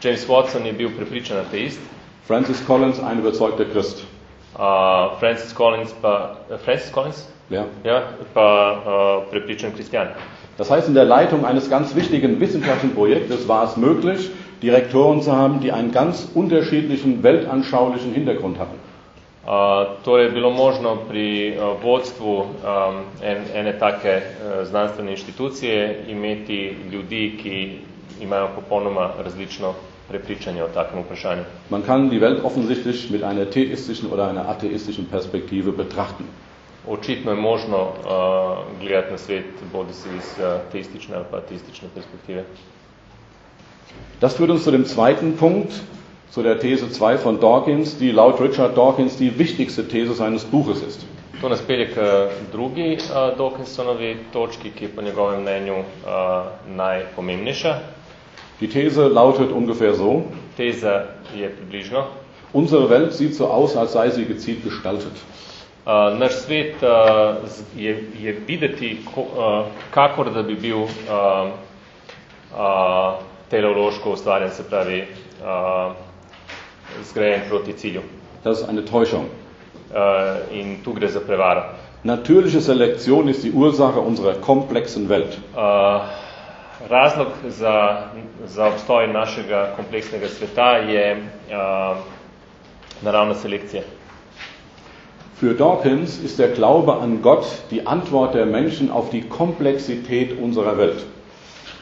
James Watson je bil prepričan ateist, Francis Collins ein überzeugter Christ. uh, Francis Collins pa, uh, Francis Collins? Ja. Ja, pa uh, prepričan kristjan. Das heißt, in der Leitung eines ganz wichtigen wissenschaftlichen Projektes war es möglich, Direktoren zu haben, die einen ganz unterschiedlichen weltanschaulichen Hintergrund hatten. Uh, torej je bilo možno pri uh, vodstvu um, en, ene take uh, znanstvene inštitucije imeti ljudi, ki imajo popolnoma različno prepričanje o takem vprašanju. Man kann die Welt offensichtlich mit einer theistischen oder einer atheistischen Perspektive betrachten. Očitno je možno uh, gledati na svet bodi si iz uh, teistične ali pa ateistične perspektive. Das führt uns zu dem zweiten Punkt, zu der These 2 von Dawkins, die laut Richard Dawkins die wichtigste These seines Buches ist. To nas pelje k drugi uh, Dawkinsonovi točki, ki je po njegovem mnenju uh, najpomembnejša. Die These lautet ungefähr so, Teza je približno. unsere Welt sieht so aus, als sei sie gezielt gestaltet. Uh, naš svet uh, je, je videti, ko, uh, kakor da bi bil uh, uh, teleološko ustvarjen, se pravi uh, zgrajen proti cilju. Das ist eine Täuschung. Uh, in tu gre za prevaro. Natürliche Selektion ist die Ursache unserer komplexen Welt. Uh, razlog za, za obstoj našega kompleksnega sveta je uh, naravna selekcija. Für Dawkins ist der Glaube an Gott die Antwort der Menschen auf die Komplexität unserer Welt.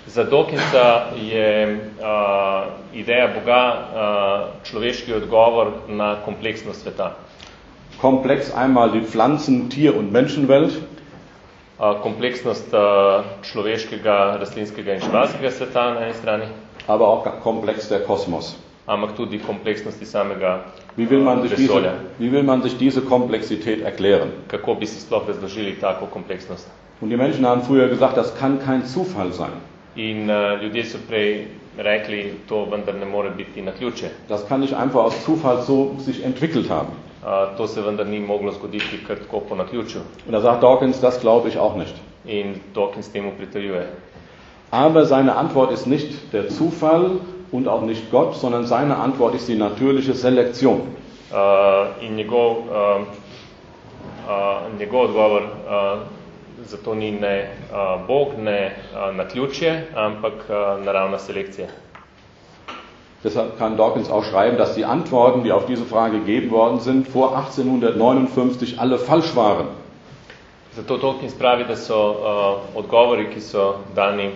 Za Dawkinsa je uh, ideja Boga uh, človeški odgovor na kompleksnost sveta. Komplex einmal die Pflanzen-, Tier- und Menschenwelt, Uh, kompleksnost uh, človeškega, rastlinskega in živalskega sveta na eni strani, aber auch komplex der Kosmos. ampak tudi kompleksnosti samega Wie will, man sich diese, vesolja. wie will man sich diese Komplexität erklären? Kako bi si sploh razložili tako kompleksnost? Und die Menschen haben früher gesagt, das kann kein Zufall sein. In uh, ljudje so prej rekli, to vendar ne more biti na ključe. Das kann nicht einfach aus Zufall so sich entwickelt haben. Uh, to se vendar ni moglo zgoditi kar tako po naključju. Und da sagt Dawkins, das glaube ich auch nicht. In Dawkins temu pritrjuje. Aber seine Antwort ist nicht der Zufall und auch nicht Gott, sondern seine Antwort ist die natürliche Selektion. Uh, in njegov, uh, uh, njegov odgovor uh, zato ni ne uh, Bog, ne uh, naključje, ampak uh, naravna selekcija. Deshalb kann Dawkins auch schreiben, dass die Antworten, die auf diese Frage gegeben worden sind, vor 1859 alle falsch waren. Zato Dawkins pravi, da so uh, odgovori, ki so dani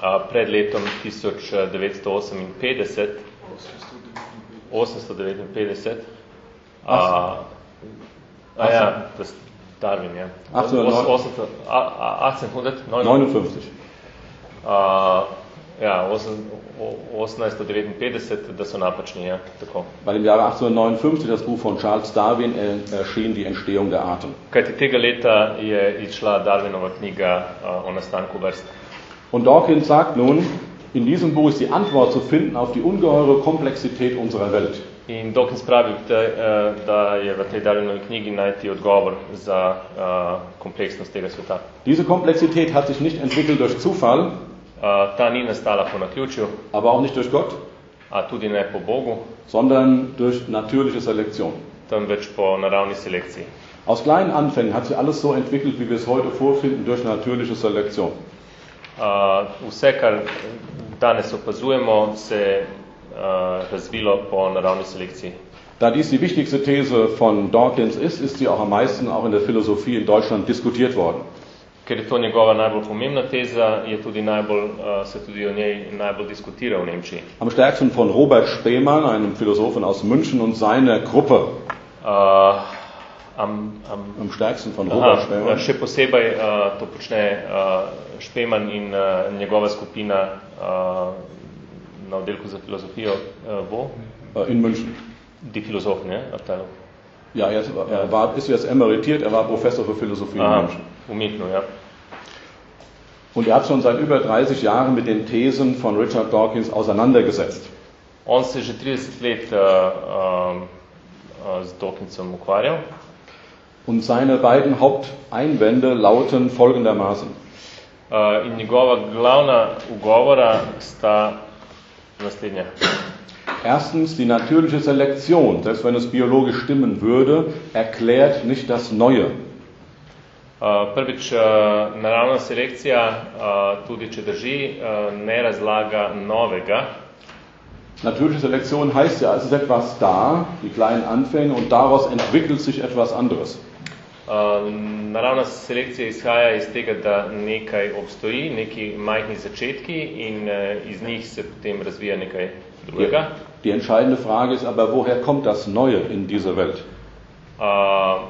uh, pred letom 1958, 859, uh, a ja, das ist Darwin, ja. 1800, 1859, 59. Uh, ja, 1859, da so napačni, ja, tako. Weil im Jahre 1859 das Buch von Charles Darwin äh, erschien, Die Entstehung der Arten. Kajti tega leta je izšla Darwinova knjiga uh, o nastanku vrst. Und Dawkins sagt nun, in diesem Buch ist die Antwort zu finden auf die ungeheure Komplexität unserer Welt. In Dawkins pravi, da, uh, da je v tej Darwinovi knjigi najti odgovor za uh, kompleksnost tega sveta. Diese Komplexität hat sich nicht entwickelt durch Zufall, Uh, ta ni nastala po naključju, aber auch nicht durch Gott, a tudi ne po Bogu, sondern durch natürliche Selektion. temveč po naravni selekciji. Aus kleinen Anfängen hat sich alles so entwickelt, wie wir es heute vorfinden, durch natürliche Selektion. Uh, vse, kar danes opazujemo, se razvilo po naravni selekciji. Da dies die wichtigste These von Dawkins ist, ist sie auch am meisten auch in der Philosophie in Deutschland diskutiert worden. ker je to njegova najbolj pomembna teza, je tudi najbolj, uh, se tudi o njej najbolj diskutira v Nemčiji. Am stärksten von Robert Spemann, einem Philosophen aus München und seiner Gruppe. Uh, am, am, Am stärksten von Robert aha, Spemann. še posebej uh, to počne uh, Špeman in uh, njegova skupina uh, na oddelku za filozofijo uh, bo, äh, in München. die Philosophen, ne? Abteilung. Ja, er, ist- war, ist jetzt emeritiert, er war Professor für Philosophie in Aha, München. Münchnu, ja. Und er hat schon seit über 30 Jahren mit den Thesen von Richard Dawkins auseinandergesetzt. On se že 30 let uh, uh, uh, z Dawkinsom ukvarjal Und seine beiden Haupteinwände lauten folgendermaßen. uh, in njegova glavna ugovora sta naslednja. Erstens, die natürliche Selektion, selbst wenn es biologisch stimmen würde, erklärt nicht das Neue. Uh, prvič, uh, naravna selekcija, uh, tudi če drži, ne razlaga novega. Natürliche Selektion heißt ja, es ist etwas da, die kleinen Anfänge, und daraus entwickelt sich etwas anderes. Uh, naravna selekcija izhaja iz tega, da nekaj obstoji, neki majhni začetki in uh, iz njih se potem razvija nekaj Die, drugega. die entscheidende Frage ist aber, woher kommt das Neue in diese Welt? Uh,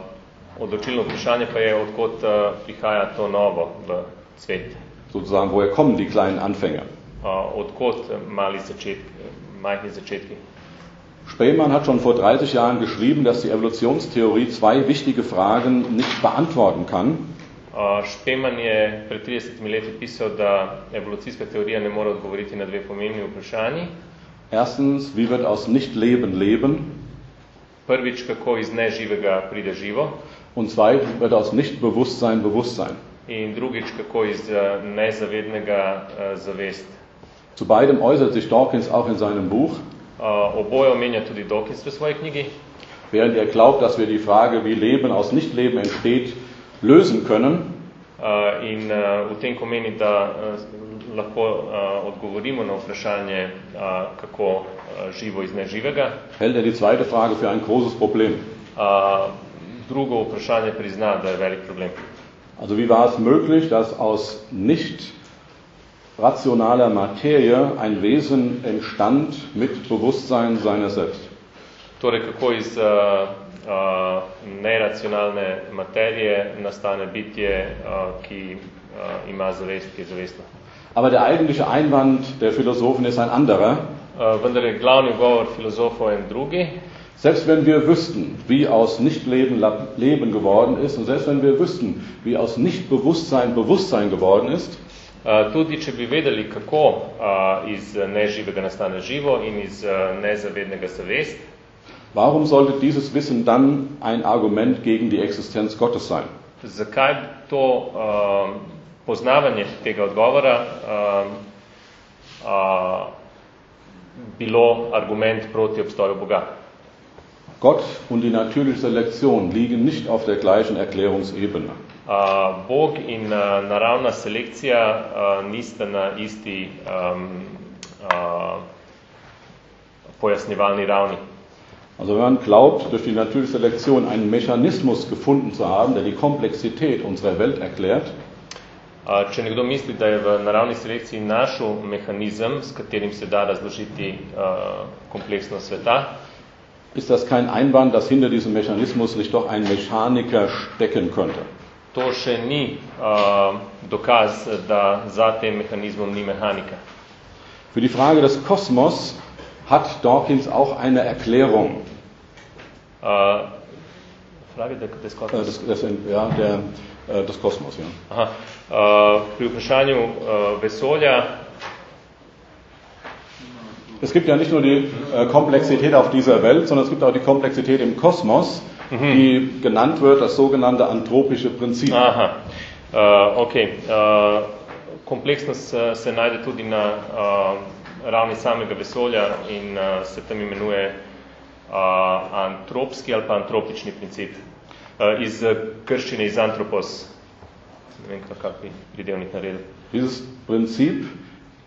odločilno vprašanje pa je, odkot uh, prihaja to novo v svet. Sozusagen, woher kommen die kleinen Anfänge? Uh, odkot mali začetki, majhni začetki. Spemann hat schon vor 30 Jahren geschrieben, dass die Evolutionstheorie zwei wichtige Fragen nicht beantworten kann. Uh, Špeman je pred 30 leti pisal, da evolucijska teorija ne more odgovoriti na dve pomembni vprašanji. Erstens, wie wird aus Nicht-Leben Leben? Prvič, kako iz neživega pride živo Und zweitens, wird aus Nicht-Bewusstsein Bewusstsein? in drugič, kako iz uh, nezavednega uh, zavest. Zu beidem äußert sich Dawkins auch in seinem Buch, oboje omenja tudi Dawkins v svoji knjigi. während er glaubt, dass wir die Frage, wie Leben aus Nicht-Leben entsteht, lösen können, Uh, in uh, v tem pomeni, da uh, lahko uh, odgovorimo na vprašanje, uh, kako uh, živo iz neživega. hält er die zweite Frage für ein großes Problem. Uh, drugo vprašanje prizna, da je velik problem. Also wie war es möglich, dass aus nicht rationaler Materie ein Wesen entstand mit Bewusstsein seiner selbst? Torej, kako iz uh, uh, neracionalne materije nastane bitje, uh, ki uh, ima zavest, ki je zavestno. Aber der eigentliche Einwand der Philosophen ist ein anderer. Uh, vendar je glavni govor filozofov en drugi. Selbst wenn wir wüssten, wie aus Nichtleben Leben geworden ist und selbst wenn wir wüssten, wie aus Nichtbewusstsein Bewusstsein geworden ist, tudi, če bi vedeli, kako uh, iz neživega nastane živo in iz uh, nezavednega zavest, warum sollte dieses Wissen dann ein Argument gegen die Existenz Gottes sein? zakaj to uh, poznavanje tega odgovora uh, uh, bilo argument proti obstoju Boga? Gott und die natürliche Selektion liegen nicht auf der gleichen Erklärungsebene. Uh, Bog in uh, naravna selekcija uh, nista na isti um, uh, pojasnjevalni ravni. Also wenn man glaubt, durch die natürliche Selektion einen Mechanismus gefunden zu haben, der die Komplexität unserer Welt erklärt, Uh, če nekdo misli, da je v naravni selekciji našel mehanizem, s katerim se da razložiti uh, kompleksnost sveta, ist das kein Einwand, dass hinter diesem Mechanismus nicht doch ein Mechaniker stecken könnte. To še ni uh, dokaz, da za tem mehanizmom ni mehanika. Für die Frage des Kosmos hat Dawkins auch eine Erklärung. Uh, Frage des, des Äh, des, des, ja, der, äh, des Kosmos, ja. Aha. Uh, pri vprašanju uh, vesolja Es gibt ja nicht nur die äh, Komplexität auf dieser Welt, sondern es gibt auch die Komplexität im Kosmos, die genannt wird das sogenannte anthropische Prinzip. Aha, uh, ok. Uh, kompleksnost uh, se najde tudi na uh, ravni samega vesolja in uh, se tam imenuje uh, antropski ali pa antropični princip. Uh, iz krščine iz antropos, ne vem, kak bi pridevnik naredil. Dieses Prinzip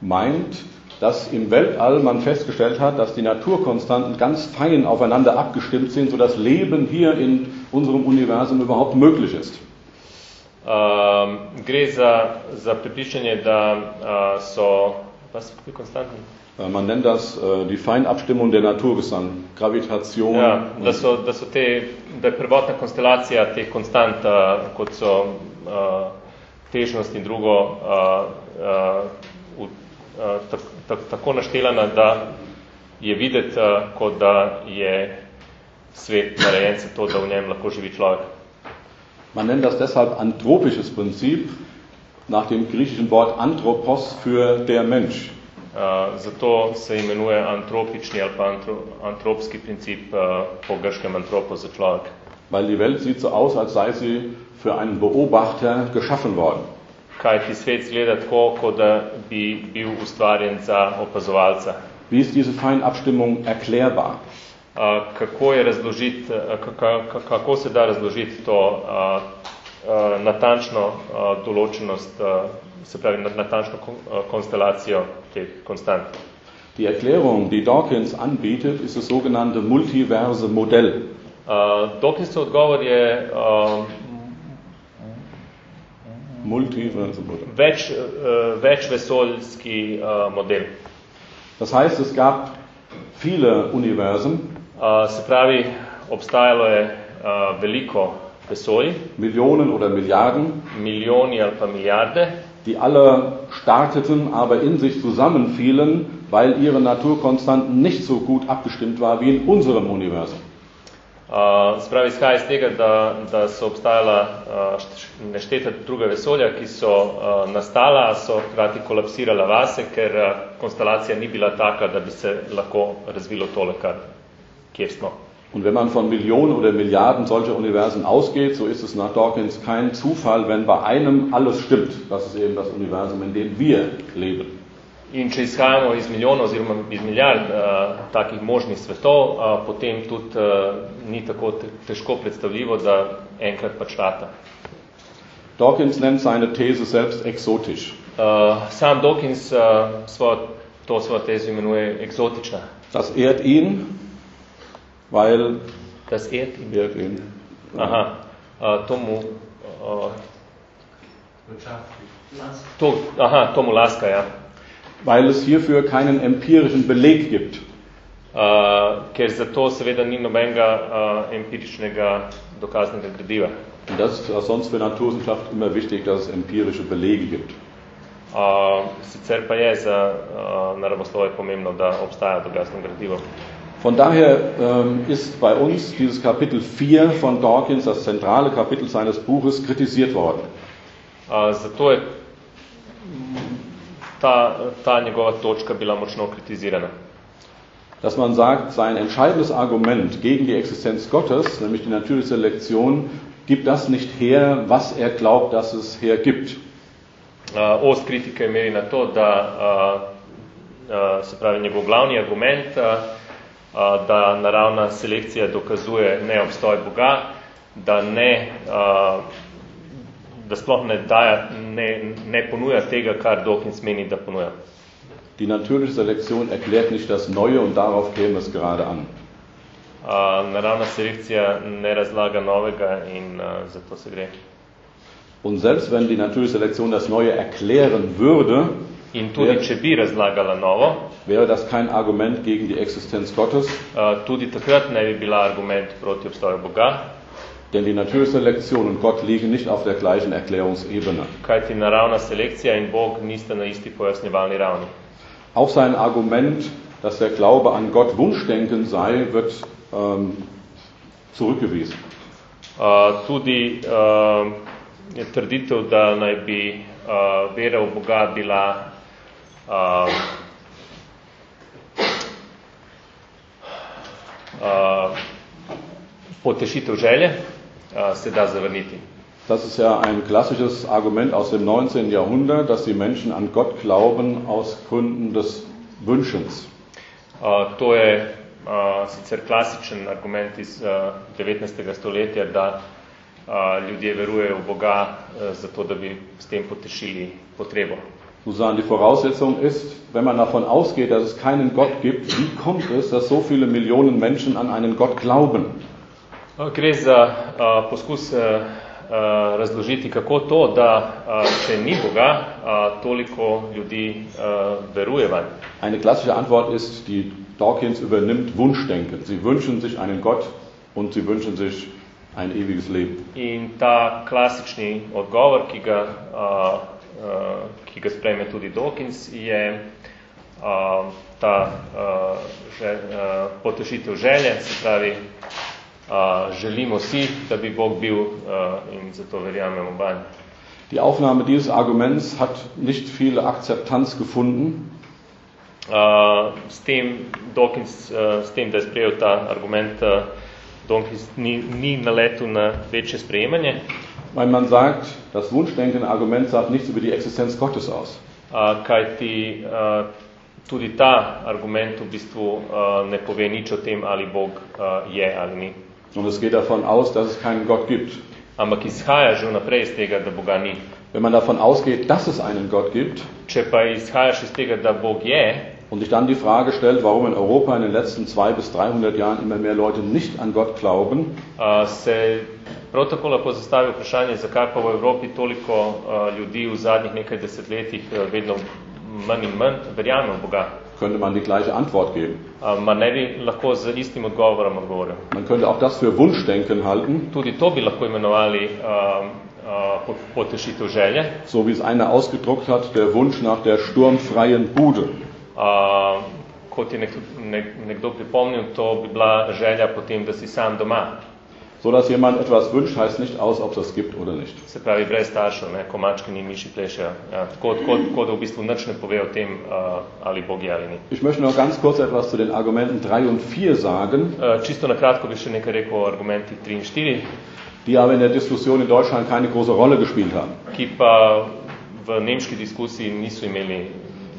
meint, dass im Weltall man festgestellt hat, dass die Naturkonstanten ganz fein aufeinander abgestimmt sind, sodass Leben hier in unserem Universum überhaupt möglich ist. Um, gre za, za prepričanje, da uh, so, was je konstantno? Äh, Man nennt das äh, die Feinabstimmung der Naturgesang, Gravitation. Ja, da, so, da, so te, da je prvotna konstelacija teh konstant, uh, kot so uh, težnost in drugo, uh, uh, v, uh, tako naštelana, da je videti, uh, kot da je svet narejen za to, da v njem lahko živi človek. Man nennt das deshalb anthropisches Prinzip, nach dem griechischen Wort Anthropos für der Mensch. Uh, zato se imenuje antropični ali pa antro, antropski princip uh, po grškem antropo za človek. Weil die Welt sieht so aus, als sei sie für einen Beobachter geschaffen worden. Kaj ti svet zgleda tako, kot da bi bil ustvarjen za opazovalca. Wie ist diese Feinabstimmung erklärbar? Uh, kako, je razložiti, uh, kako, kako se da razložiti to uh, uh, natančno uh, določenost, uh, se pravi na- natančno kon, konstelacijo teh konstant? Die Erklärung, die Dawkins anbietet, ist das sogenannte multiverse Modell. Uh, Dawkinsov odgovor je uh, Multiverse več, uh, večvesoljski uh, model. Das heißt, es gab viele Universen, Uh, se pravi, obstajalo je veliko vesolj, Millionen oder Milliarden, milijoni ali pa milijarde, die alle starteten, aber in sich zusammenfielen, weil ihre Naturkonstanten nicht so gut abgestimmt war wie in unserem Universum. Uh, se pravi, izhaja iz tega, da, da so obstajala uh, št- nešteta druga vesolja, ki so uh, nastala, so hkrati kolapsirala vase, ker uh, konstelacija ni bila taka, da bi se lahko razvilo tole, kar, kjer smo. Und wenn man von Millionen oder Milliarden solcher Universen ausgeht, so ist es nach Dawkins kein Zufall, wenn bei einem alles stimmt. Das ist eben das Universum, in dem wir leben. In če izhajamo iz milijonov oziroma iz milijard uh, takih možnih svetov, uh, potem tudi uh, ni tako te- težko predstavljivo, da enkrat pač rata. Dawkins nennt seine These selbst exotisch. Uh, sam Dawkins uh, svojo, to svojo tezo imenuje eksotična. Das ehrt ihn, weil Das ehrt ihn. ehrt ihn. Aha, uh, to mu... Uh, to, aha, to mu laska, ja. Weil es hierfür keinen empirischen Beleg gibt. Uh, ker za to seveda ni nobenega uh, empiričnega dokaznega gradiva. Und das ist auch sonst für Naturwissenschaft immer wichtig, dass es empirische Belege gibt. Uh, sicer pa je za uh, naravoslovje pomembno, da obstaja dokazno gradivo. Von daher ähm, ist bei uns dieses Kapitel 4 von Dawkins, das zentrale Kapitel seines Buches, kritisiert worden. Uh, zato je ta, ta njegova točka bila močno kritizirana. Dass man sagt, sein entscheidendes Argument gegen die Existenz Gottes, nämlich die natürliche Selektion, gibt das nicht her, was er glaubt, dass es hergibt. Uh, ost kritike meri na to, da uh, uh, se pravi njegov glavni argument, uh, uh, da naravna selekcija dokazuje neobstoj Boga, da, ne, uh, da sploh ne, daja, ne, ne ponuja tega, kar Dawkins meni, da ponuja. Die natürliche Selektion erklärt nicht das Neue und darauf käme es gerade an. Uh, naravna selekcija ne razlaga novega in uh, zato se gre. Und selbst wenn die natürliche Selektion das Neue erklären würde, In tudi, če bi razlagala novo, wäre das kein Argument gegen die Existenz Gottes, uh, tudi takrat ne bi bila argument proti obstoju Boga, denn die natürliche Selektion und Gott liegen nicht auf der gleichen Erklärungsebene. kajti naravna selekcija in Bog nista na isti pojasnjevalni ravni. Auch sein Argument, dass der Glaube an Gott Wunschdenken sei, wird ähm, zurückgewiesen. Uh, tudi uh, trditev, da naj bi uh, vera v Boga bila uh, uh, potešitev želje, se da zavrniti. Das ist ja ein klassisches Argument aus dem 19. Jahrhundert, dass die Menschen an Gott glauben aus Gründen des Wünschens. Uh, to je uh, sicer klasičen argument iz uh, 19. stoletja, da uh, ljudje verujejo v Boga, uh, zato da bi s tem potešili potrebo. Sozusagen die Voraussetzung ist, wenn man davon ausgeht, dass es keinen Gott gibt, wie kommt es, dass so viele Millionen Menschen an einen Gott glauben? Uh, Gre za uh, poskus uh, razložiti, kako to, da uh, če ni Boga, uh, toliko ljudi uh, veruje vanj. Eine klassische Antwort ist, die Dawkins übernimmt Wunschdenken. Sie wünschen sich einen Gott und sie wünschen sich ein ewiges Leben. In ta klasični odgovor, ki ga, uh, uh, ki ga sprejme tudi Dawkins, je uh, ta uh, že, uh, potešitev želje, se pravi, želimo si, da bi Bog bil in zato verjamemo banj. Die Aufnahme dieses Arguments hat nicht viel Akzeptanz gefunden. Uh, s, tem, Dawkins, uh, s tem, da je sprejel ta argument, uh, Dawkins ni, ni naletel na večje sprejemanje. Weil man sagt, das Wunschdenken-Argument sagt nichts über die Existenz Gottes aus. Uh, kajti uh, tudi ta argument v bistvu uh, ne pove nič o tem, ali Bog uh, je ali ni. Und es geht davon aus, dass es keinen Gott gibt. Ampak izhaja že vnaprej iz tega, da Boga ni. Wenn man davon ausgeht, dass es einen Gott gibt, Če pa izhajaš iz tega, da Bog je, und sich dann die Frage stellt, warum in Europa in den letzten 200 bis 300 Jahren immer mehr Leute nicht an Gott glauben, uh, se prav tako lahko zastavi vprašanje, zakaj pa v Evropi toliko uh, ljudi v zadnjih nekaj desetletjih uh, vedno manj in manj verjame v Boga. Könnte man die gleiche Antwort geben. Uh, ma ne bi lahko z istim odgovorom odgovoril. Man könnte auch das für Wunschdenken halten, Tudi to bi lahko imenovali uh, uh, pot- potešitev želje. so wie es einer ausgedruckt hat, der Wunsch nach der sturmfreien Bude. Uh, kot je nekdo, nek, nekdo pripomnil, to bi bila želja potem, da si sam doma. So dass jemand etwas wünscht, heißt nicht aus, ob es das gibt oder nicht. Se pravi, brez staršev, ne, ko ni miši plešejo. Ja, tako, tako, tako, da v bistvu nič ne pove o tem, uh, ali Bog je ali ni. Ich möchte noch ganz kurz etwas zu den Argumenten 3 und 4 sagen, Uh, čisto na kratko bi še nekaj rekel o argumentih 3 in 4, die aber in der Diskussion in Deutschland keine große Rolle gespielt haben. ki pa v nemški diskusiji niso imeli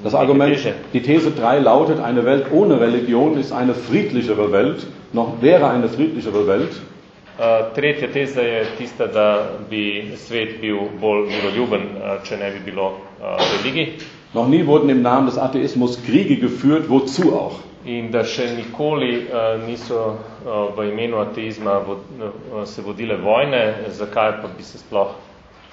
Das Argument, die These 3 lautet, eine Welt ohne Religion ist eine friedlichere Welt, noch wäre eine friedlichere Welt, tretja teza je tista, da bi svet bil bolj miroljuben, uh, če ne bi bilo uh, religij. Noch nie wurden im Namen des Atheismus Kriege geführt, wozu auch. In da še nikoli niso v imenu ateizma se vodile vojne, zakaj pa bi se sploh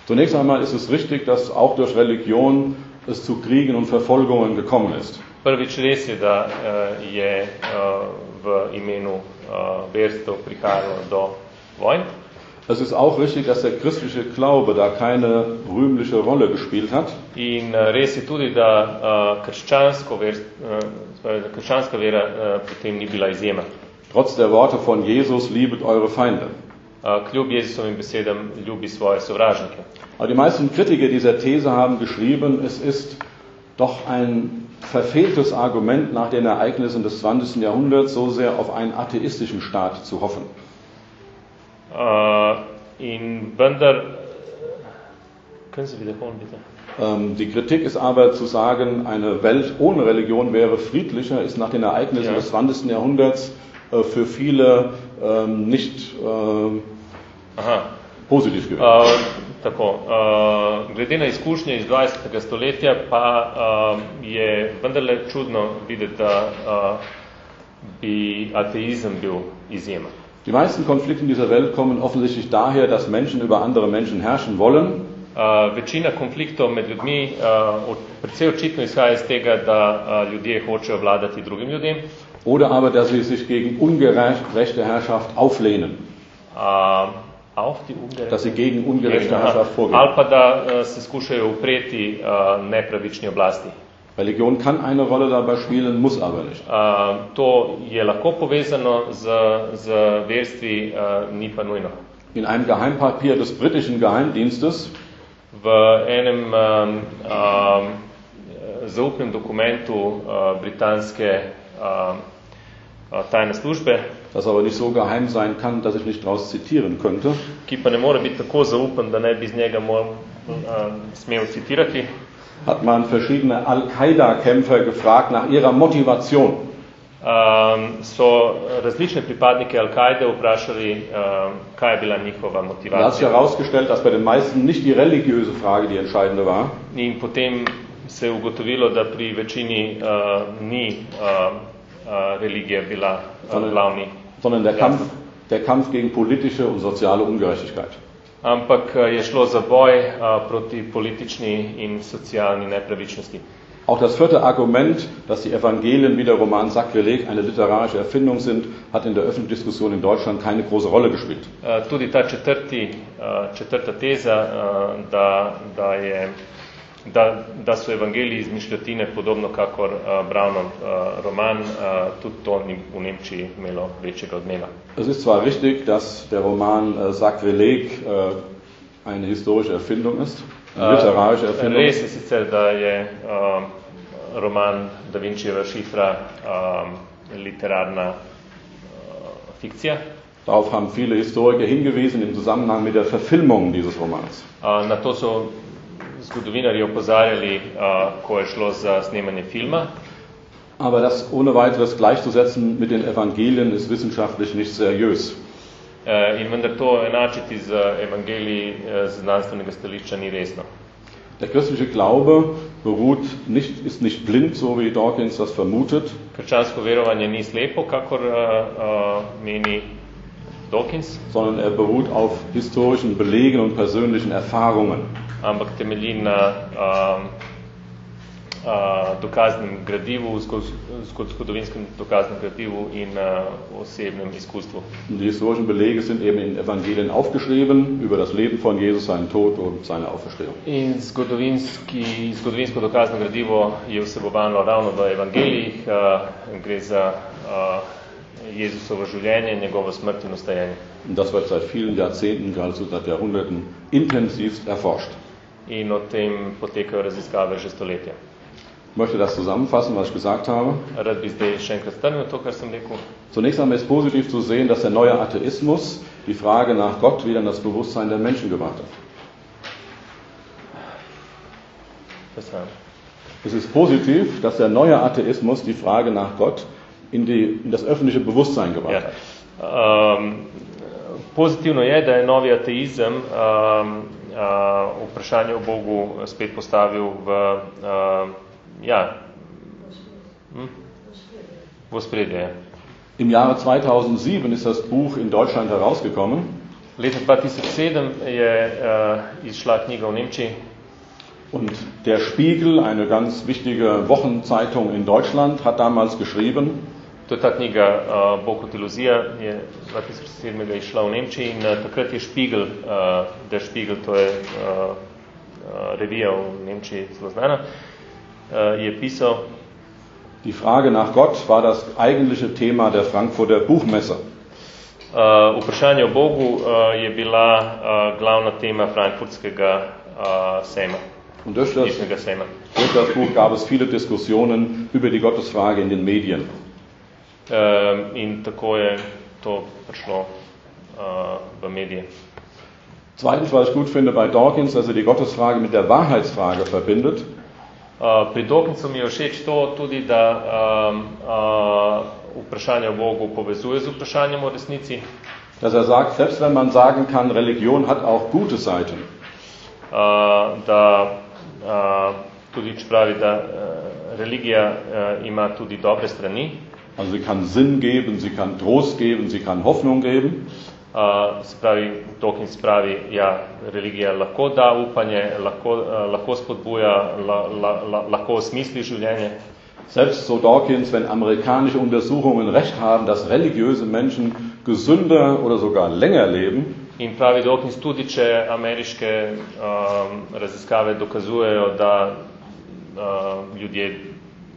Zunächst einmal ist es richtig, dass auch durch Religion es zu Kriegen und Verfolgungen gekommen ist. Prvič res je, da je v imenu verstev prihajalo do vojn. Es ist auch richtig, dass der christliche Glaube da keine rühmliche Rolle gespielt hat. In uh, res je tudi, da uh, krščansko ver, uh, spravi, da krščanska vera uh, potem ni bila izjema. Trotz der Worte von Jesus, liebet eure Feinde. Uh, kljub Jezusovim besedam ljubi svoje sovražnike. Aber die meisten Kritiker dieser These haben geschrieben, es ist doch ein verfehltes Argument nach den Ereignissen des 20. Jahrhunderts, so sehr auf einen atheistischen Staat zu hoffen. Uh, in vendar, können Sie wiederholen, bitte? Ähm, die Kritik ist aber zu sagen, eine Welt ohne Religion wäre friedlicher, ist nach den Ereignissen Ja. des 20. Jahrhunderts äh, für viele ähm, nicht äh, Aha. positiv gewesen. Uh, tako, uh, glede na izkušnje iz 20. stoletja pa uh, je vendarle čudno videti, da bi ateizem bil izjema. Die meisten Konflikte in dieser Welt kommen offensichtlich daher, dass Menschen über andere Menschen herrschen wollen Uh, večina konfliktov med ljudmi uh, od- precej očitno izhaja iz tega, da uh, ljudje hočejo vladati drugim ljudem, oder aber, dass sie sich gegen ungerechte Herrschaft auflehnen, uh, auf die ungerechte dass sie gegen ungerechte. Herrschaft vorgehen. ali pa da uh, se skušajo upreti uh, nepravični oblasti. Religion kann eine Rolle dabei spielen, muss aber nicht. Uh, to je lahko povezano z, z verstvi, uh, ni pa nujno. In einem Geheimpapier des britischen Geheimdienstes V enem um, um, zaupnem dokumentu uh, britanske um, uh, tajne službe, das aber nicht so geheim sein kann, dass ich nicht daraus zitieren könnte, ki pa ne more biti tako zaupen, da ne bi z njega mol, um, smel citirati, hat man verschiedene Al-Qaida-Kämpfer gefragt nach ihrer Motivation. um, so različne pripadnike Al-Kaide vprašali, um, kaj je bila njihova Da hat sich motivacija. herausgestellt, dass bei den meisten nicht die religiöse Frage die entscheidende war, In potem se je ugotovilo, da pri večini uh, ni uh, uh, religija bila uh, Sondern- glavni. sondern der. Kampf, der Kampf gegen politische und soziale Ungerechtigkeit. Ampak eh, je šlo za boj eh, proti politični in socialni nepravičnosti. Auch das vierte Argument, dass die Evangelien wie der Roman Sakrileg eine literarische Erfindung sind, hat in der öffentlichen Diskussion in Deutschland keine große Rolle gespielt. Eh, Tudi ta četrti, četrta teza, da, da, je, da, da so evangeliji izmišljotine podobno kakor eh, Brownov eh, roman, eh, tudi to ni v Nemčiji imelo večjega odmeva. Es ist zwar richtig, dass der Roman äh, Sakrileg äh, eine historische Erfindung ist, eine literarische Erfindung. Res je sicer, da je um, roman Da Vinčijeva šifra um, literarna uh, fikcija. Darauf haben viele Historiker hingewiesen im Zusammenhang mit der Verfilmung dieses Romans. Uh, na to so zgodovinarji opozarjali, uh, ko je šlo za snemanje filma. Aber das ohne weiteres gleichzusetzen mit den Evangelien ist wissenschaftlich nicht seriös. Uh, in vendar to enačiti z evangeliji uh, z znanstvenega stališča ni resno. Der christliche Glaube beruht nicht, ist nicht blind, so wie Dawkins das vermutet, Krščansko verovanje ni slepo, kakor uh, uh, meni Dawkins, sondern er beruht auf historischen Belegen und persönlichen Erfahrungen. ampak temelji na uh, dokaznem gradivu, skozi, skozi zgodovinskem dokaznem gradivu in uh, osebnem die historischen Belege sind eben in Evangelien aufgeschrieben über das Leben von Jesus, seinen Tod und seine Auferstehung. In zgodovinski, zgodovinsko dokazno gradivo je vsebovano ravno v evangelijih, uh, gre za uh, Jezusovo življenje, njegovo smrt in ustajanje. Und das wird seit vielen Jahrzehnten, geradezu seit Jahrhunderten, intensivst erforscht. In o tem potekajo raziskave že stoletja. Ich möchte das zusammenfassen, was ich gesagt habe. Zunächst einmal ist positiv zu sehen, dass der neue Atheismus die Frage nach Gott wieder in das Bewusstsein der Menschen gebracht hat. Es ist positiv, dass der neue Atheismus die Frage nach Gott in, die, in das öffentliche Bewusstsein gebracht Ja. hat. Um, pozitivno je, da je novi ateizem um, uh, vprašanje o Bogu spet postavil v, uh, ja, hm? v ospredje. ja. Im Jahre 2007 ist das Buch in Deutschland herausgekommen Leta 2007 je uh, izšla knjiga v Nemčiji und der Spiegel, eine ganz wichtige Wochenzeitung in Deutschland, hat damals geschrieben, To je ta knjiga uh, Bog kot iluzija, je 2007 išla v Nemčiji in uh, takrat je Spiegel, uh, Der Spiegel, to je uh, uh, revija v Nemčiji zelo znana, uh, je pisal, die Frage nach Gott war das eigentliche Thema der Frankfurter Buchmesse. uh, vprašanje o Bogu uh, je bila uh, glavna tema frankfurtskega uh, sejma, Und durch das, sejma. durch das Buch gab es viele Diskussionen über die Gottesfrage in den Medien. Uh, in tako je to prišlo uh, v medije. Zweitens, was ich gut finde bei Dawkins, dass er die Gottesfrage mit der Wahrheitsfrage verbindet. Uh, pri Dawkinsu mi je všeč to tudi, da um, uh, vprašanje o Bogu povezuje z vprašanjem o resnici, Dass er sagt, selbst wenn man sagen kann, Religion hat auch gute Seiten, uh, da uh, tudi pravi, da uh, religija uh, ima tudi dobre strani, also sie kann Sinn geben, sie kann Trost geben, sie kann Hoffnung geben, uh, se pravi, Dawkins pravi, ja, religija lahko da upanje, lahko, uh, lahko spodbuja, la, la, la, lahko osmisli življenje. Selbst so Dawkins, wenn amerikanische Untersuchungen recht haben, dass religiöse Menschen gesünder oder sogar länger leben, In pravi Dawkins, tudi če ameriške um, raziskave dokazujejo, da uh, ljudje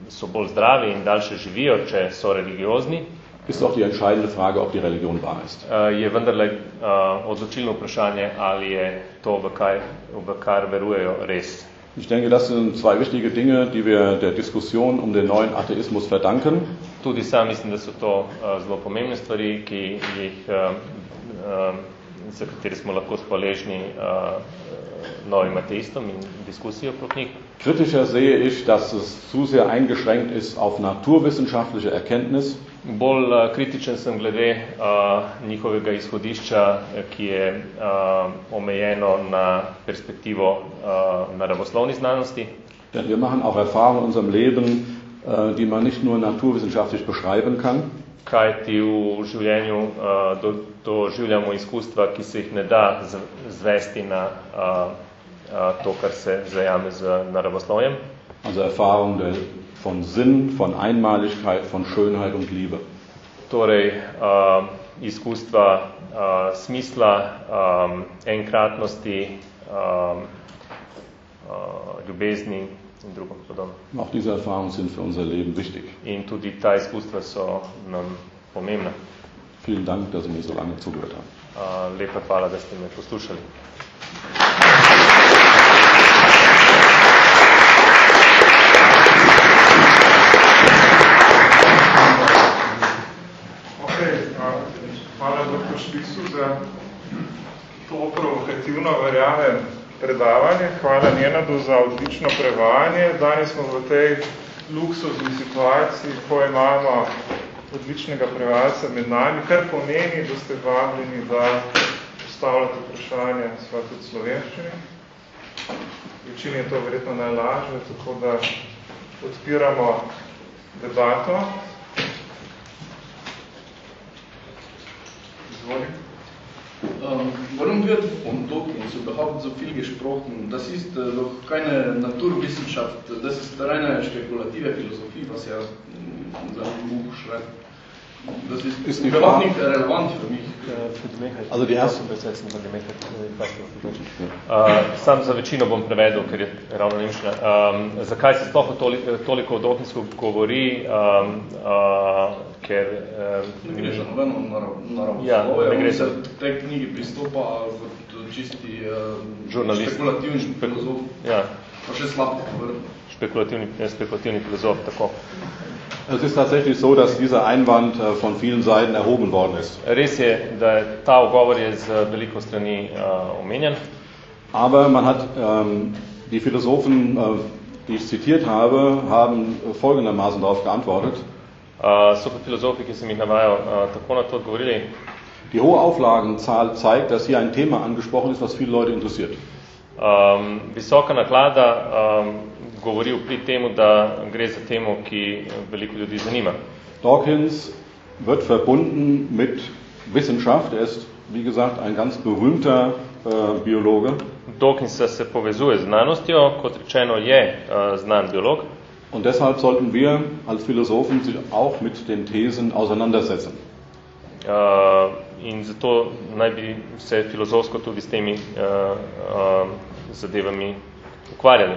so bolj zdravi in daljše živijo, če so religiozni, ist doch die entscheidende Frage, ob die Religion wahr ist. uh, je vendarle uh, odločilno vprašanje, ali je to, v, kaj, v kar verujejo, res. Ich denke, das sind zwei wichtige Dinge, die wir der Diskussion um den neuen Atheismus verdanken. Tudi sam mislim, da so to uh, zelo pomembne stvari, ki jih, uh, uh, za katere smo lahko hvaležni uh, novim ateistom in diskusijo okrog njih. Kritischer sehe ich, dass es zu sehr eingeschränkt ist auf naturwissenschaftliche Erkenntnis. Bolj uh, kritičen sem glede uh, njihovega izhodišča, eh, ki je uh, omejeno na perspektivo uh, naravoslovni znanosti. Denn wir machen auch Erfahrungen in unserem Leben, äh, die man nicht nur naturwissenschaftlich beschreiben kann. Kaj ti v življenju uh, do, doživljamo izkustva, ki se jih ne da zvesti na uh, uh, to, kar se zajame z naravoslovjem. Also Erfahrung der, von Sinn, von Einmaligkeit, von Schönheit und Liebe. Torej, uh, izkustva uh, smisla, um, enkratnosti, um, uh, ljubezni in drugo podobno. Auch diese Erfahrungen sind für unser Leben wichtig. In tudi ta izkustva so nam pomembna. Vielen Dank, dass Sie mir so lange zugehört haben. Uh, lepa hvala, da ste me poslušali. Hvala dr. Špisu za to provokativno verjamem predavanje. Hvala Nenadu za odlično prevajanje. Danes smo v tej luksuzni situaciji, ko imamo odličnega prevajalca med nami, kar pomeni, da ste vabljeni, da postavljate vprašanje sva tudi slovenščini. Večini je to verjetno najlažje, tako da odpiramo debato. Izvolim. Ähm, warum wird von Dawkins überhaupt so viel gesprochen? Das ist äh, doch keine Naturwissenschaft, das ist reine spekulative Philosophie, was er in seinem Buch schreibt. Das ist, Ist die überhaupt Frage- nicht relevant für mich. Also die erste- Uh, sam za večino bom prevedel, ker je ravno nemščina. Um, zakaj se sploh toli, toliko o Dawkinsu govori? Um, uh, ker Ne um, gre za nobeno narav- naravoslovje, Ja, ne gre za- tej knjigi pristopa kot čisti uh, Žurnalist. špekulativni Špek- filozof, ja, pa še slab povrh. špekulativni, spekulativni filozof, tako. Es ist tatsächlich so, dass dieser Einwand äh, von vielen Seiten erhoben worden ist. Res je, da je ta ogovor je z veliko strani uh, omenjen, Aber man hat ähm, die Philosophen, äh, die ich zitiert habe, haben äh, folgendermaßen darauf geantwortet. uh, so pa filozofi, ki sem jih navajal, uh, tako na to odgovorili. Die hohe Auflagenzahl zeigt, dass hier ein Thema angesprochen ist, was viele Leute interessiert. Um, visoka naklada um, govori v prid temu, da gre za temo, ki veliko ljudi zanima. Dawkins wird verbunden mit Wissenschaft. Er ist, wie gesagt, ein ganz berühmter äh, Biologe. Dawkins se povezuje z znanostjo, kot rečeno je uh, znan biolog, Und deshalb sollten wir als Philosophen sich auch mit den Thesen auseinandersetzen. uh, in zato naj bi se filozofsko tudi s temi uh, uh, zadevami ukvarjali.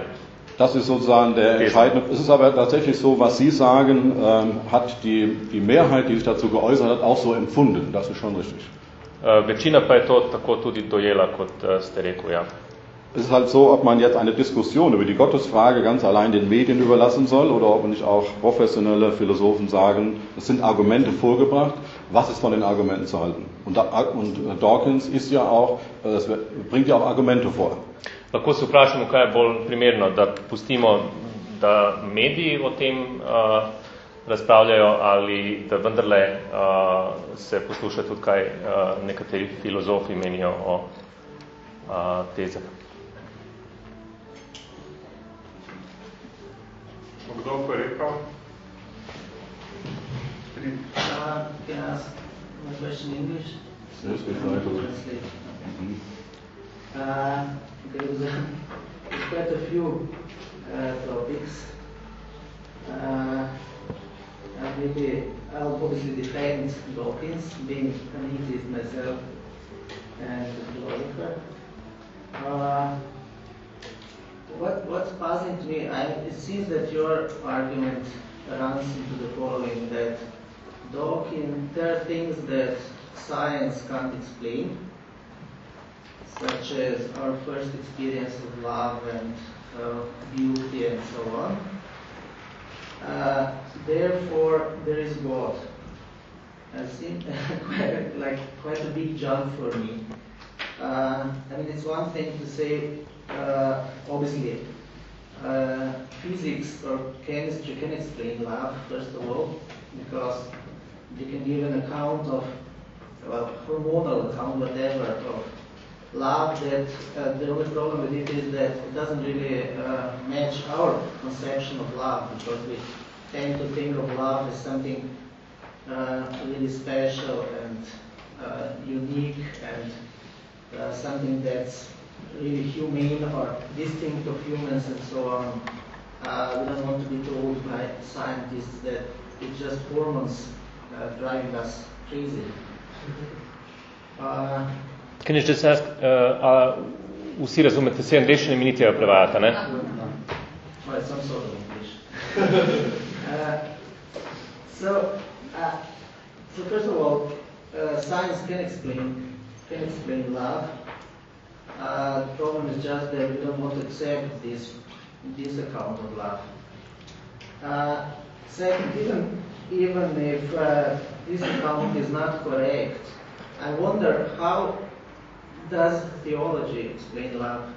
Das ist sozusagen der entscheidende. Es ist aber tatsächlich so, was Sie sagen, ähm, hat die, die Mehrheit, die sich dazu geäußert hat, auch so empfunden. Das ist schon richtig. Uh, večina pa je to tako tudi dojela, kot uh, ste rekel, ja. Es ist halt so, ob man jetzt eine Diskussion über die Gottesfrage ganz allein den Medien überlassen soll oder ob nicht auch professionelle Philosophen sagen, es sind Argumente vorgebracht, was ist von den Argumenten zu halten? Und, da, und äh, Dawkins ist ja auch, äh, es bringt ja auch Argumente vor. Lahko se vprašamo, kaj je bolj primerno, da pustimo, da mediji o tem uh, razpravljajo ali da vendarle uh, se posluša tudi, kaj uh, nekateri filozofi menijo o uh, tezah. Bo kdo pa rekel? Pri, Uh, can in English? Yes, we to. Translate. Uh, a, there's quite a few uh, topics. Uh, maybe I'll obviously defend Dawkins, being an atheist myself and a philosopher. Uh, what, what's puzzling to me, I, it seems that your argument runs into the following, that Dawkins, there are things that science can't explain, such as our first experience of love and uh, beauty and so on. Uh, therefore, there is God. It seems <laughs> quite, like quite a big jump for me. Uh, I mean, it's one thing to say, uh, obviously, uh, physics or chemistry can explain love, first of all, because you can give an account of, well, hormonal account, whatever, of love that uh, the only problem with it is that it doesn't really uh, match our conception of love because we tend to think of love as something uh, really special and uh, unique and uh, something that's really humane or distinct of humans and so on. Uh, we don't want to be told by scientists that it's just hormones uh, driving us crazy. <laughs> Uh, Can you just ask, uh, a vsi razumete se angliščine, mi niti jo prevajate, ne? Well, some sort of English. uh, so, uh, so first of all, uh, science can explain can explain love. Uh, the problem is just that we don't want to accept this this account of love. Uh, second, even even if uh, this account is not correct, I wonder how does theology explain love?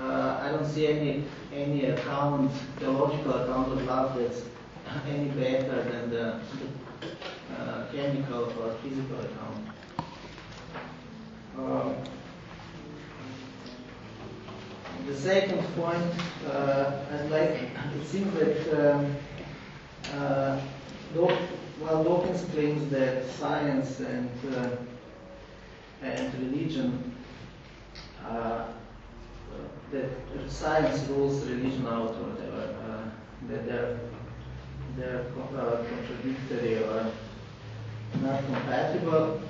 Uh, I don't see any any account, theological account of love that's any better than the, uh, chemical or physical account. Um, the second point, uh, I'd like, it seems that um, uh, while Dawkins claims that science and uh, and religion uh, that science rules religion out or whatever, uh, that they're, they're uh, contradictory or not compatible.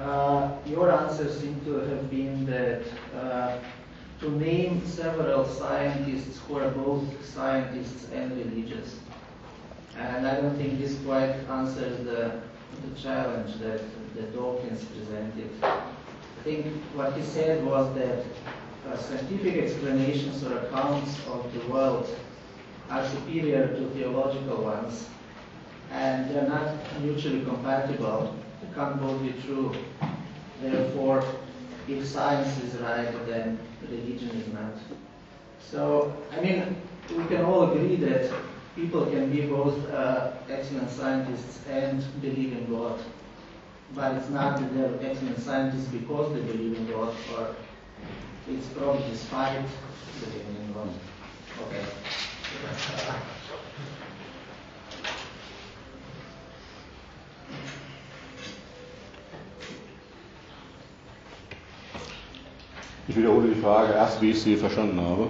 Uh, your answers seem to have been that uh, to name several scientists who are both scientists and religious. And I don't think this quite answers the, the challenge that, that Dawkins presented. I think what he said was that uh, scientific explanations or accounts of the world are superior to theological ones, and they're not mutually compatible. They can't both be true. Therefore, if science is right, then religion is not. So, I mean, we can all agree that people can be both uh, excellent scientists and believe in God. But it's not that they're excellent scientists because they believe in God, or it's probably despite believing in God. Okay. Ich wiederhole die Frage erst, wie ich sie verstanden habe.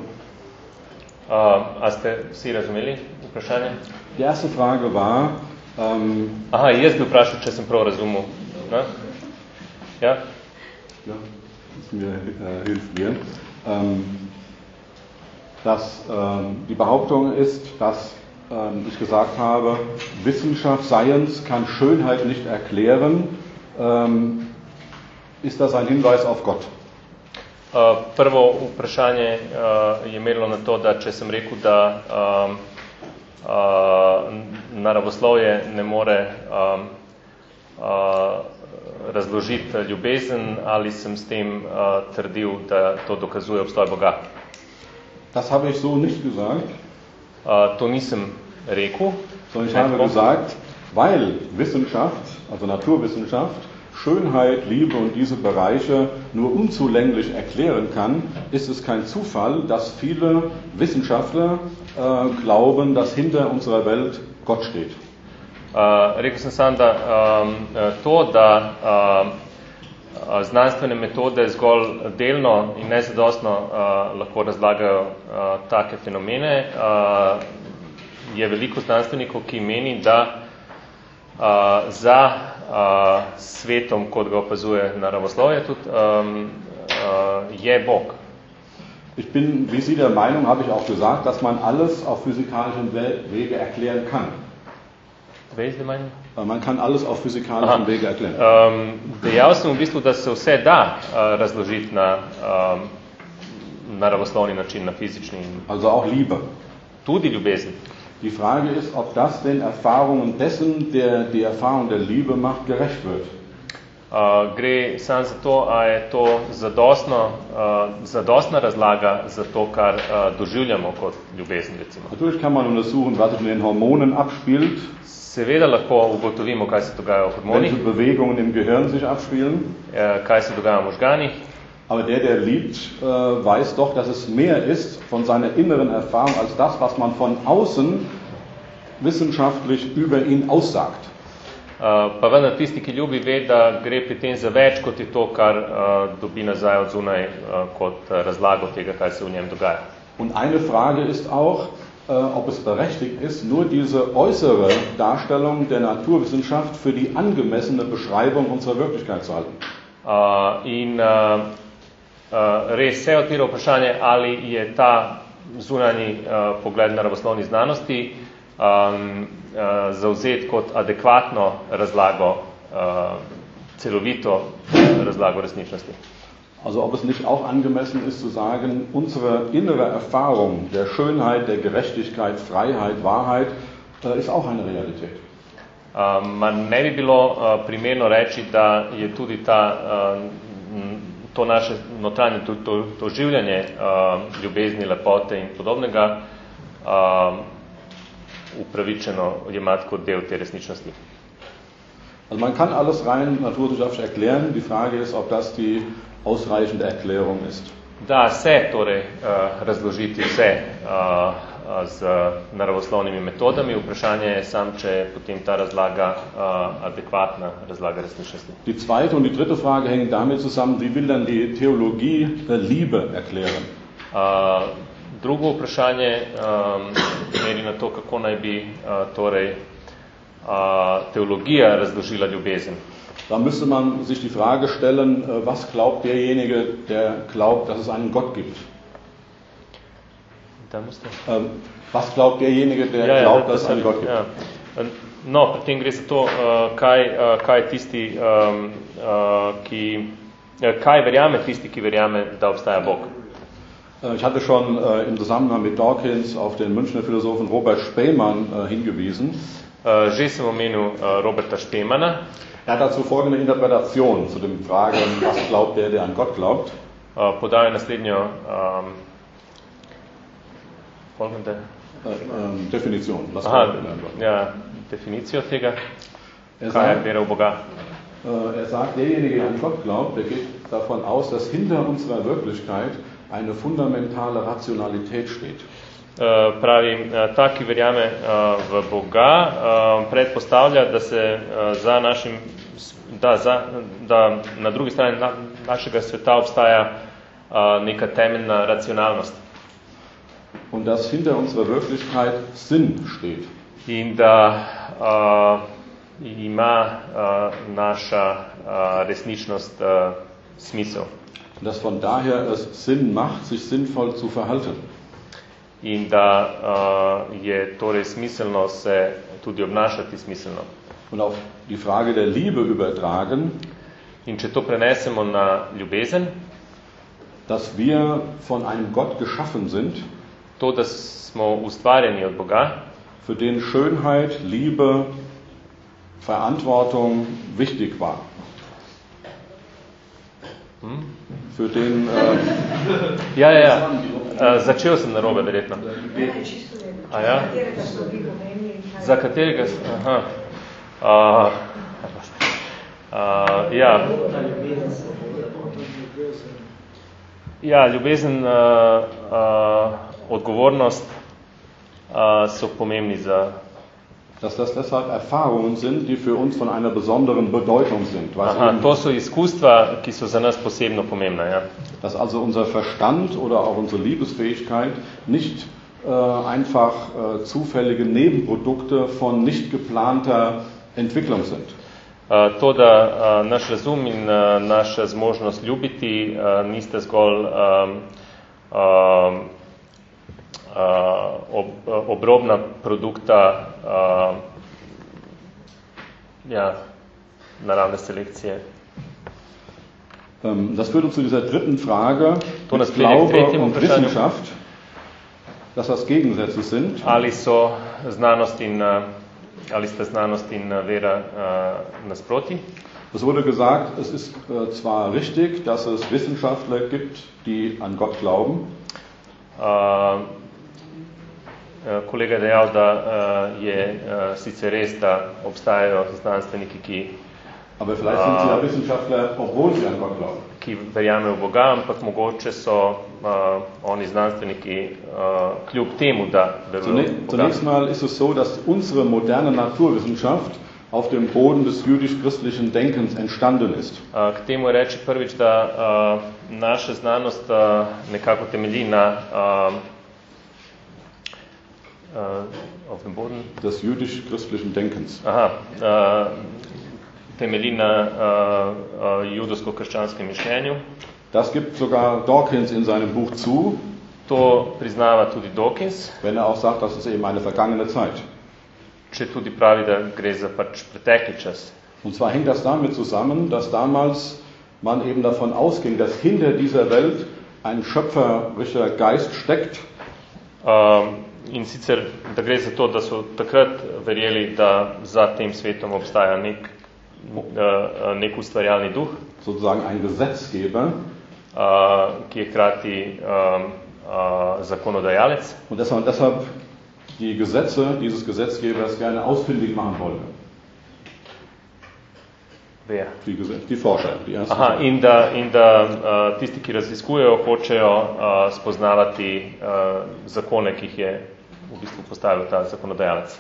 Uh, a ste vsi razumeli vprašanje? Die erste Frage war, ähm, Aha, jaz bi vprašal, če sem prav razumel. Ne? Ja? ja, das mir äh, hilft mir, ähm, dass ähm, die Behauptung ist, dass ähm, ich gesagt habe, Wissenschaft, Science kann Schönheit nicht erklären. Ähm, ist das ein Hinweis auf Gott? Uh, prvo vprašanje uh, je imelo na to, da če sem rekel, da um, uh, naravoslovje ne more um, uh, razložiti ljubezen, ali sem s tem uh, trdil, da to dokazuje obstoj Boga. Das habe ich so nicht gesagt, Uh, to nisem rekel. sondern ich habe gesagt, weil Wissenschaft, also Naturwissenschaft, Schönheit, Liebe und diese Bereiche nur unzulänglich erklären kann, ist es kein Zufall, dass viele Wissenschaftler äh, glauben, dass hinter unserer Welt Gott steht. Uh, rekel sem sam, da um, to, da uh, znanstvene metode zgolj delno in nezadostno uh, lahko razlagajo uh, take fenomene, uh, je veliko znanstvenikov, ki meni, da uh, za uh, svetom, kot ga opazuje naravoslovje, tudi um, uh, je Bog. Ich bin, wie Sie der Meinung, habe ich auch gesagt, dass man alles auf physikalischen We- Wege erklären kann. Da manj? Äh, Man kann alles auf physikalischen Wege erklären. Um, dejal sem v bistvu, da se vse da uh, razložiti na um, naravoslovni način, na fizični Also auch Liebe. tudi ljubezen. Die Frage ist, ob das den Erfahrungen dessen, der die Erfahrung der Liebe macht, gerecht wird. Uh, gre samo za to, a je to zadostno, uh, zadostna razlaga za to, kar uh, doživljamo kot ljubezen, recimo. Natürlich kann man untersuchen, was sich in den Hormonen abspielt, Seveda lahko ugotovimo, kaj se dogaja v hormonih, welche Bewegungen im Gehirn sich abspielen. uh, kaj se dogaja v možganih, Aber der, der liebt, äh, weiß doch, dass es mehr ist von seiner inneren Erfahrung als das, was man von außen wissenschaftlich über ihn aussagt. Uh, pa vendar tisti, ki ljubi, ve, da gre pri tem za več, kot je to, kar uh, dobi nazaj od zunaj kot razlago tega, kaj se v njem dogaja. Und eine Frage ist auch, äh, ob es berechtigt ist, nur diese äußere Darstellung der Naturwissenschaft für die angemessene Beschreibung unserer Wirklichkeit zu halten. In res se odpira vprašanje, ali je ta zunanji uh, pogled naravoslovni znanosti um, uh, zauzet kot adekvatno razlago, celovito razlago resničnosti. Also ob es nicht auch angemessen ist zu sagen, unsere innere Erfahrung der Schönheit, der Gerechtigkeit, Freiheit, Wahrheit äh, ist auch eine Realität. Uh, ma ne bi bilo uh, primerno reči, da je tudi ta, uh, to naše notranje to, to, to življanje uh, ljubezni, lepote in podobnega uh, upravičeno jemati kot del te resničnosti. Also man kann alles rein naturwissenschaftlich erklären. Die Frage ist, ob das die ausreichende Erklärung ist. Da se torej uh, razložiti vse uh, z naravoslovnimi metodami. Vprašanje je sam, če je potem ta razlaga adekvatna razlaga resničnosti. Die zweite und die dritte Frage hängen damit zusammen, wie will dann die Theologie der Liebe erklären? Uh, drugo vprašanje um, meri na to, kako naj bi uh, torej, uh, teologija razložila ljubezen. Da müsste man sich die Frage stellen, äh, was glaubt derjenige, der glaubt, dass es einen Gott gibt? Da musste. Ähm, was glaubt derjenige, der Ja, ja, glaubt, da- dass es einen Gott gibt? ja. No, pri tem gre za to, uh, kaj, uh, kaj, tisti, uh, ki, kaj verjame tisti, ki verjame, da obstaja Bog. Ich hatte schon im Zusammenhang mit Dawkins auf den Münchner Philosophen Robert Spemann hingewiesen. Že sem omenil Roberta Štemana, Er hat dazu folgende Interpretation zu dem Fragen, was glaubt der, der an Gott glaubt. podal je naslednjo um, folgende, Äh, ähm, Definition. Aha, ja, definicijo tega, Er kaj je sagt, vera v Boga. äh, er sagt, derjenige, der an Gott glaubt, der geht davon aus, dass hinter unserer Wirklichkeit eine fundamentale Rationalität steht. Uh, pravi, uh, ta, ki verjame v Boga, predpostavlja, da se za našim, da, za, da na drugi strani na, našega sveta obstaja neka temeljna racionalnost Und dass hinter unserer Wirklichkeit Sinn steht. in da uh, ima uh, naša uh, resničnost uh, smisel Und dass von daher es Sinn macht, sich sinnvoll zu verhalten. in da uh, je torej smiselno se tudi obnašati smiselno. Und auf die Frage der Liebe übertragen, In če to prenesemo na ljubezen, dass wir von einem Gott geschaffen sind, to, da smo ustvarjeni od Boga, für den Schönheit, Liebe, Verantwortung wichtig war. Für den äh, Ja, ja, ja. Uh, začel sem narobe, verjetno. A ja? Za katerega? s- Aha. Uh, uh, ja. ja, ljubezen, uh, uh, odgovornost uh, so pomembni za... dass das deshalb Erfahrungen sind, die für uns von einer besonderen Bedeutung sind. Aha, to so izkustva, ki so za nas posebno pomembna. Ja. Dass also unser Verstand oder auch unsere Liebesfähigkeit nicht äh, einfach äh, zufällige Nebenprodukte von nicht geplanter Entwicklung sind. Uh, To, da uh, naš razum in uh, naša zmožnost ljubiti nista zgolj um, um, ob, obrobna produkta uh, ja, naravne selekcije. Ähm, das führt uns zu dieser dritten Frage, To nas Glaube und. Wissenschaft, dass das Gegensätze sind. Ali so znanost in, ali sta znanost in vera nasproti? Es wurde gesagt, es ist zwar richtig, dass es Wissenschaftler gibt, die an Gott glauben, uh, kolega je dejal, da uh, je uh, sicer res, da obstajajo znanstveniki, ki, aber vielleicht sind sie ja Wissenschaftler, obwohl sie an Gott glauben. ki verjamejo v Boga, ampak mogoče so uh, oni znanstveniki uh, kljub temu, da verujejo Boga. Zunächst mal ist es so, dass unsere moderne Naturwissenschaft auf dem Boden des jüdisch-christlichen Denkens entstanden ist. Uh, k temu reči prvič, da uh, naša znanost uh, nekako temelji na uh, uh, auf dem Boden Des jüdisch-christlichen Denkens. Aha, uh, temelji na uh, uh, judovsko-krščanskem mišljenju. Das gibt sogar Dawkins in seinem Buch zu, To priznava tudi Dawkins, wenn er auch sagt, das ist eben eine vergangene Zeit. če tudi pravi, da gre za pač pretekli čas. Und zwar hängt das damit zusammen, dass damals man eben davon ausging, dass hinter dieser Welt ein schöpferischer Geist steckt, Um, in sicer, da gre za to, da so takrat verjeli, da za tem svetom obstaja nek, uh, nek ustvarjalni duh, sozusagen ein Gesetzgeber. uh, ki je hkrati um, uh, zakonodajalec Und dass man deshalb die Gesetze dieses Gesetzgebers gerne ausfindig machen wollte. Wer? Die, Gesetz die Forscher, die ersten. Aha, in da, in da uh, tisti, ki raziskujejo, hočejo uh, spoznavati uh, zakone, ki jih je v bistvu postavil ta zakonodajalec.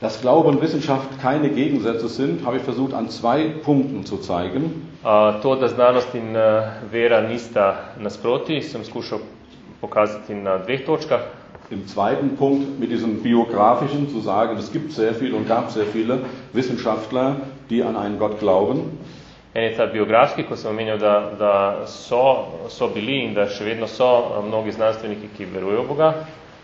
Dass Glaube und Wissenschaft keine Gegensätze sind, habe ich versucht an zwei Punkten zu zeigen. Uh, to, da znanost in uh, vera nista nasproti, sem skušal pokazati na dveh točkah. Im zweiten Punkt mit diesem biografischen zu sagen, es gibt sehr viele und gab sehr viele Wissenschaftler, die an einen Gott glauben. En je ta biografski, ko sem omenil, da, da so, so bili in da še vedno so uh, mnogi znanstveniki, ki verujejo v Boga.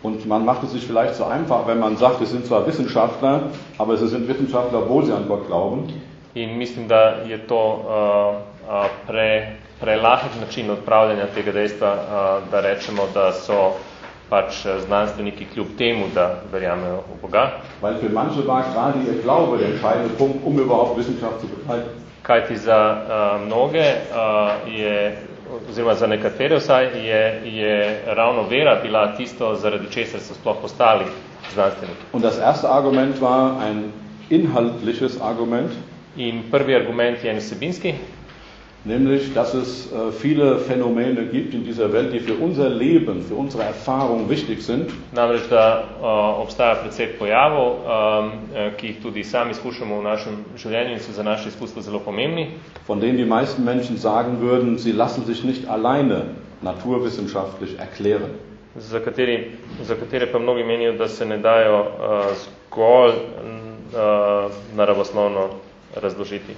Und man macht es sich vielleicht so einfach, wenn man sagt, es sind zwar Wissenschaftler, aber sie sind Wissenschaftler, obwohl sie an Gott glauben. In mislim, da je to uh, uh, pre, prelahek način odpravljanja tega dejstva, uh, da rečemo, da so pač uh, znanstveniki kljub temu, da verjamejo v Boga. Weil für manche war gerade ihr Glaube der entscheidende Punkt, um überhaupt Wissenschaft zu betreiben. Kajti za uh, mnoge uh, je, oziroma za nekatere vsaj, je, je ravno vera bila tisto, zaradi česar so sploh postali znanstveniki. Und das erste Argument war ein inhaltliches Argument, In prvi argument je en vsebinski, nämlich, dass es äh, viele Phänomene gibt in dieser Welt, die für unser Leben, für unsere Erfahrung wichtig sind. namreč da uh, obstaja precej pojavov, um, ki jih tudi sami izkušamo v našem življenju in so za naše izkustvo zelo pomembni. von denen die meisten Menschen sagen würden, sie lassen sich nicht alleine naturwissenschaftlich erklären. za, kateri, za katere pa mnogi menijo, da se ne dajo uh, zgolj uh, naravoslovno razložiti.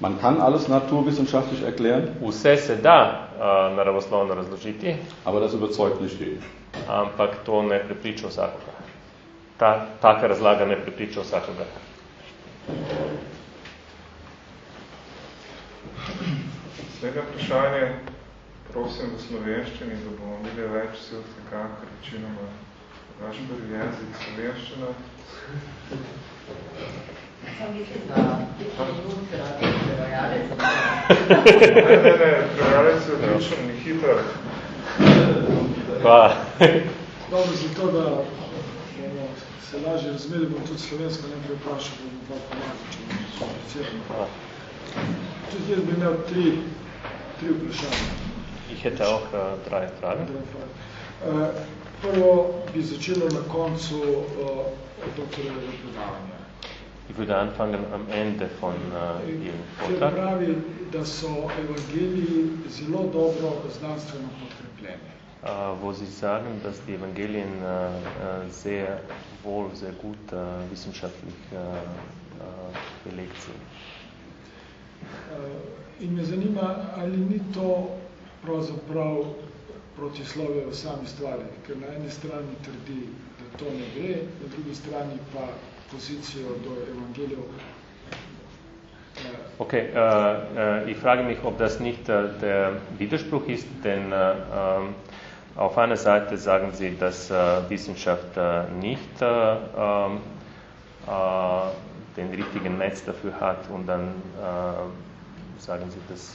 Man kann alles naturwissenschaftlich erklären, Vse se da uh, naravoslovno razložiti, aber das überzeugt nicht jeden. ampak to ne prepriča vsakoga. Ta, taka razlaga ne prepriča vsakoga. Naslednje vprašanje, prosim v slovenščini, da bomo imeli več vse od tega, ker večinoma vaš prvi jezik slovenščina. Sam mislim, da prevajalec. Ne, ne, ne, prevajalec je odličen, ni hiter. Pa, Dobro, zato da se lažje razumeli, bom tudi slovensko najprej vprašal, bom pa pomagal, če bom specifično. Tudi jaz bi imel tri, tri vprašanja. jih je ta oh, traje trage. Eh, Prvo bi začelo na koncu uh, doktorjevega predavanja. Ich würde anfangen am Ende von uh, Ihrem Vortrag. pravi, da so evangeliji zelo dobro znanstveno podkrepljeni. Uh, wo Sie sagen, dass die Evangelien uh, sehr wohl, sehr gut uh, wissenschaftlich belegt sind. In me zanima, ali ni to pravzaprav protislovje v sami stvari, ker na eni strani trdi, da to ne gre, na drugi strani pa do evangelijev. eh, Okay, äh, ich frage mich, ob das nicht äh, der Widerspruch ist, denn äh, ähm, auf einer Seite sagen Sie, dass äh, Wissenschaft äh, nicht äh, ähm, äh, den richtigen Netz dafür hat und dann sagen Sie, dass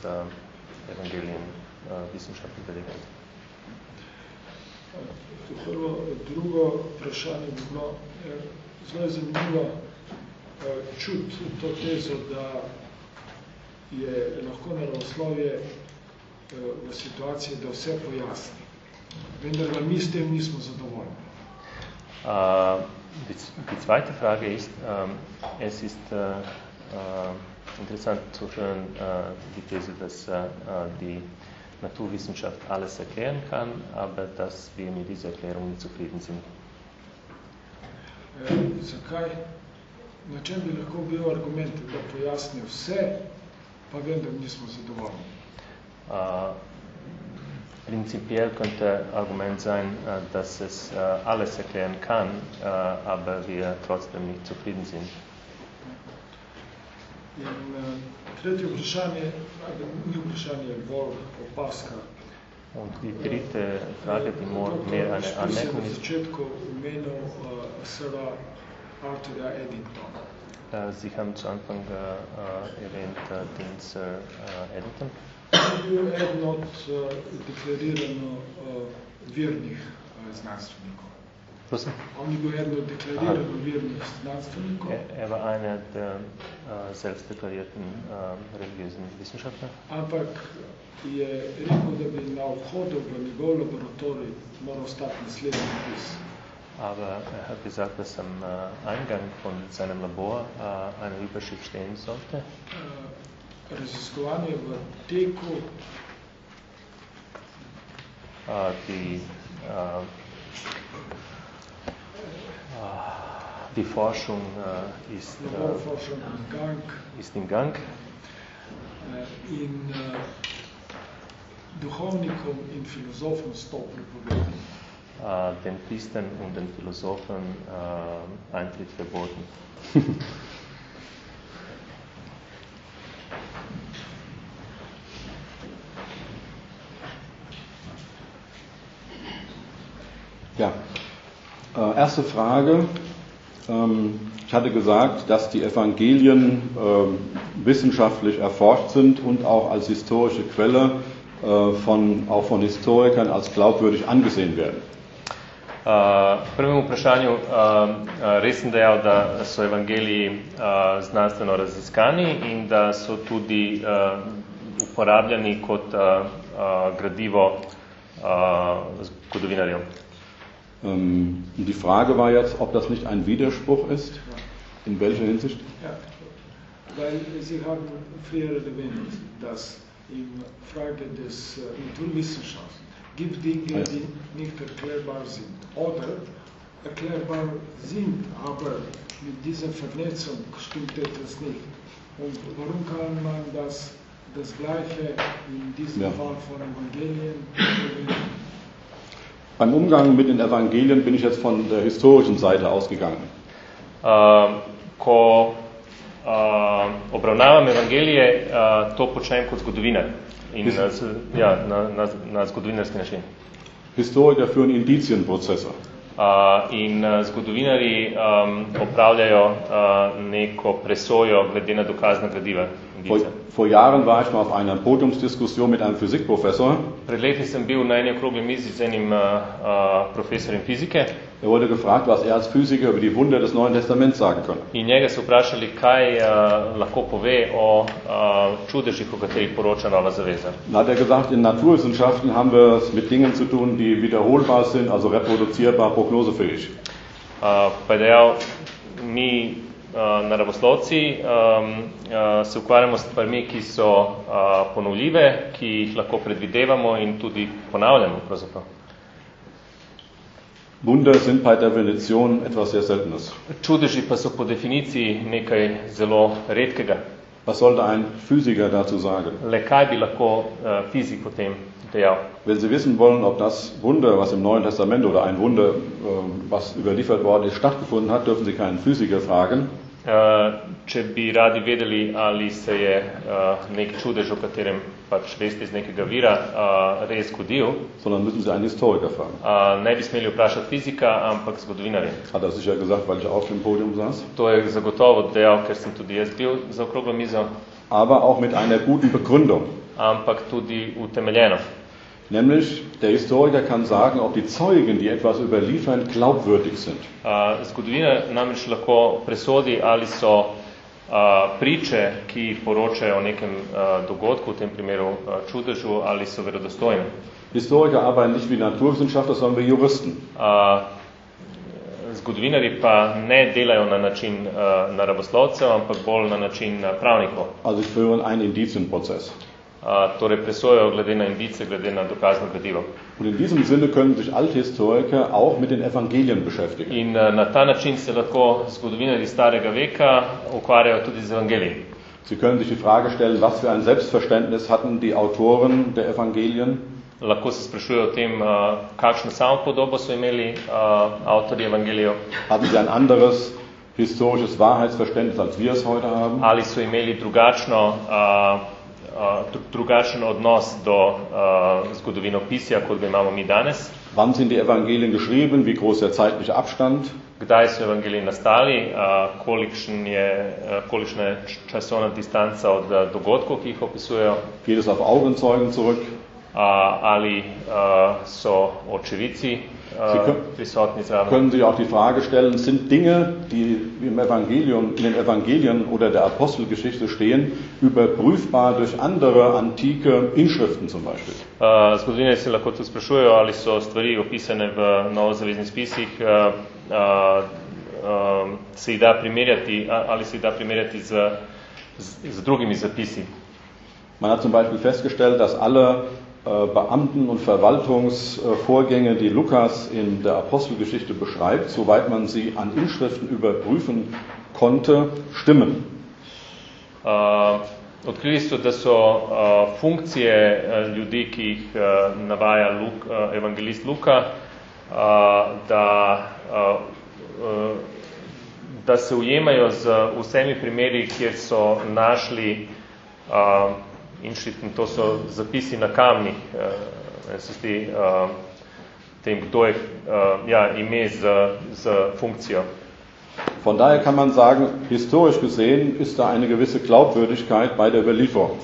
Evangelien wissenschaftlich belegt sind. To prvo, drugo vprašanje bi bilo, zelo zanimivo eh, čuti to tezo, da je lahko naravoslovje eh, v situaciji, da vse pojasni. Vendar pa mi s tem nismo zadovoljni. Uh, die, die zweite Frage ist, ähm, es ist äh, äh, interessant zu hören, äh, die These, dass äh, die Naturwissenschaft alles erklären kann, aber dass wir mit dieser Erklärung nicht zufrieden sind. Eh, zakaj? Na čem bi lahko bil argument, da pojasni vse, pa vendar nismo zadovoljni? Äh, prinzipiell könnte Argument sein, äh, dass es äh, alles erklären kann, äh, aber wir trotzdem nicht zufrieden sind. In uh, tretje vprašanje, ni vprašanje, bolj opaska. Und die dritte Frage, die more, mehr eine Špus je Anmerkung na ist, uh, äh, Sie haben zu Anfang äh, äh, erwähnt äh, den Sir äh, Eddington. Je bil eden od uh, deklarirano uh, vernih uh, znanstvenikov. Prosim? On je bil eden od deklarirano vernih znanstvenikov, Er, er war einer der äh, selbstdeklarierten äh, religiösen Wissenschaftler. ampak je rekel, da bi na vhodu v njegov laboratorij moral stati naslednji napis. Aber er hat gesagt, dass am äh, Eingang von seinem Labor äh, eine Überschrift stehen sollte. Uh, raziskovanje v teku Äh, die, äh, äh, die Forschung äh, ist, äh, laborforschung in gang ist im Gang uh, in uh, duhovnikom in filozofom sto prepovedal. Äh, den Priestern und den Philosophen äh, Eintritt verboten. <laughs> Ja, äh, erste Frage. Ähm, ich hatte gesagt, dass die Evangelien ähm, wissenschaftlich erforscht sind und auch als historische Quelle äh, von, auch von Historikern als glaubwürdig angesehen werden. Uh, prvemu vprašanju uh, uh, res sem dejal, da so evangeliji uh, znanstveno raziskani in da so tudi uh, uporabljani kot uh, uh, gradivo uh, zgodovinarjev. Ähm, die Frage war jetzt, ob das nicht ein Widerspruch ist. In welcher Hinsicht? Ja, weil Sie haben früher erwähnt, dass in Frage des äh, Naturwissenschaften gibt Dinge, die nicht erklärbar sind. Oder erklärbar sind, aber mit dieser Vernetzung stimmt etwas nicht. Und warum kann man das, das Gleiche in diesem Ja. Fall von Evangelien verwenden? Beim Umgang mit den Evangelien bin ich jetzt von der historischen Seite ausgegangen. Uh, ko uh, obravnavam evangelije, uh, to počnem kot zgodovinar in na, ja, na, na, na zgodovinarski način. Historiker führen Indizienprozesse. Uh, in uh, zgodovinari um, opravljajo uh, neko presojo glede na dokazna gradiva. Vor, vor Jahren war ich mal auf einer Podiumsdiskussion mit einem Physikprofessor. Pred leti sem bil na eni okrogli mizi z enim uh, profesorjem fizike Er wurde gefragt, was er als Physiker über die Wunder des Neuen Testaments sagen könne. in njega so vprašali, kaj uh, lahko pove o uh, čudežih, o katerih poroča Nova zaveza. Dann hat er gesagt, in Naturwissenschaften haben wir es mit Dingen zu tun, die wiederholbar sind, also reproduzierbar, prognosefähig. Uh, pa je dejal, mi naravoslovci um, uh, se ukvarjamo s stvarmi, ki so uh, ponovljive, ki jih lahko predvidevamo in tudi ponavljamo. Pravzaprav. Wunder sind bei Definition etwas sehr Seltenes. Čudeži pa so po definiciji nekaj zelo redkega. Was sollte ein Physiker dazu sagen? Le kaj bi lahko uh, fizik o tem dejal? Wenn Sie wissen wollen, ob das Wunder, was im Neuen Testament oder ein Wunder, ähm, was überliefert worden ist, stattgefunden hat, dürfen Sie keinen Physiker fragen, Uh, če bi radi vedeli, ali se je uh, nek čudež, o katerem pač veste iz nekega vira, uh, res zgodil, sondern müssen Sie einen Historiker fragen. ne bi smeli vprašati fizika, ampak zgodovinarje. Hat er sicher gesagt, weil ich auf dem Podium saß. To je zagotovo dejal, ker sem tudi jaz bil za okroglo mizo, Aber auch mit einer guten Begründung. ampak tudi utemeljeno. Nämlich, der Historiker kann sagen, ob die Zeugen, die etwas überliefern, glaubwürdig sind. Uh, zgodovinar namreč lahko presodi, ali so priče, ki poročajo o nekem dogodku, v tem primeru čudežu, ali so verodostojne. Historiker arbeiten nicht wie Naturwissenschaftler, sondern wie Juristen. Zgodovinari pa ne delajo na način uh, naravoslovcev, ampak bolj na način uh, pravnikov. Also führen einen Indizienprozess. Torej presojajo glede na indice, glede na dokazno gradivo. Und in diesem Sinne können sich Althistoriker auch mit den Evangelien beschäftigen. In uh, na ta način se lahko zgodovinari starega veka ukvarjajo tudi z evangeliji. Sie können sich die Frage stellen, was für ein Selbstverständnis hatten die Autoren der Evangelien? lahko se sprašujejo o tem, uh, kakšno samopodobo so imeli uh, avtorji evangelijev. Hatten sie ein anderes historisches Wahrheitsverständnis, als wir es heute haben? Ali so imeli drugačno, uh, drugačen odnos do uh, zgodovinopisja, kot ga imamo mi danes? Wann sind die Evangelien geschrieben? Wie groß der zeitliche Abstand? Kdaj so evangeliji nastali? Uh, kolikšen je, uh, kolikšna je časovna distanca od uh, dogodkov, ki jih opisujejo? Geht es auf Augenzeugen zurück? ali so očevici prisotni zraven. Können Sie auch die Frage stellen, sind Dinge, die im Evangelium, in den Evangelien oder der Apostelgeschichte stehen, überprüfbar durch andere antike Inschriften zum Beispiel? Zgodovine se lahko tudi sprašujejo, ali so stvari opisane v novozaveznih spisih, se jih da primerjati, ali se jih da primerjati z, z, z drugimi zapisi. Man hat zum Beispiel festgestellt, dass alle Äh, Beamten- und Verwaltungsvorgänge, die Lukas in der Apostelgeschichte beschreibt, soweit man sie an Inschriften überprüfen konnte, stimmen. Uh, odkrili so, da so uh, funkcije ljudi, ki jih navaja Luk, evangelist Luka, da, da se ujemajo z vsemi primeri, kjer so našli Inschriften, to so zapisi na kamnih, uh, se zdi uh, tem, kdo je uh, ja, ime z, z funkcijo. Von daher kann man sagen, historisch gesehen ist da eine gewisse Glaubwürdigkeit bei der Überlieferung.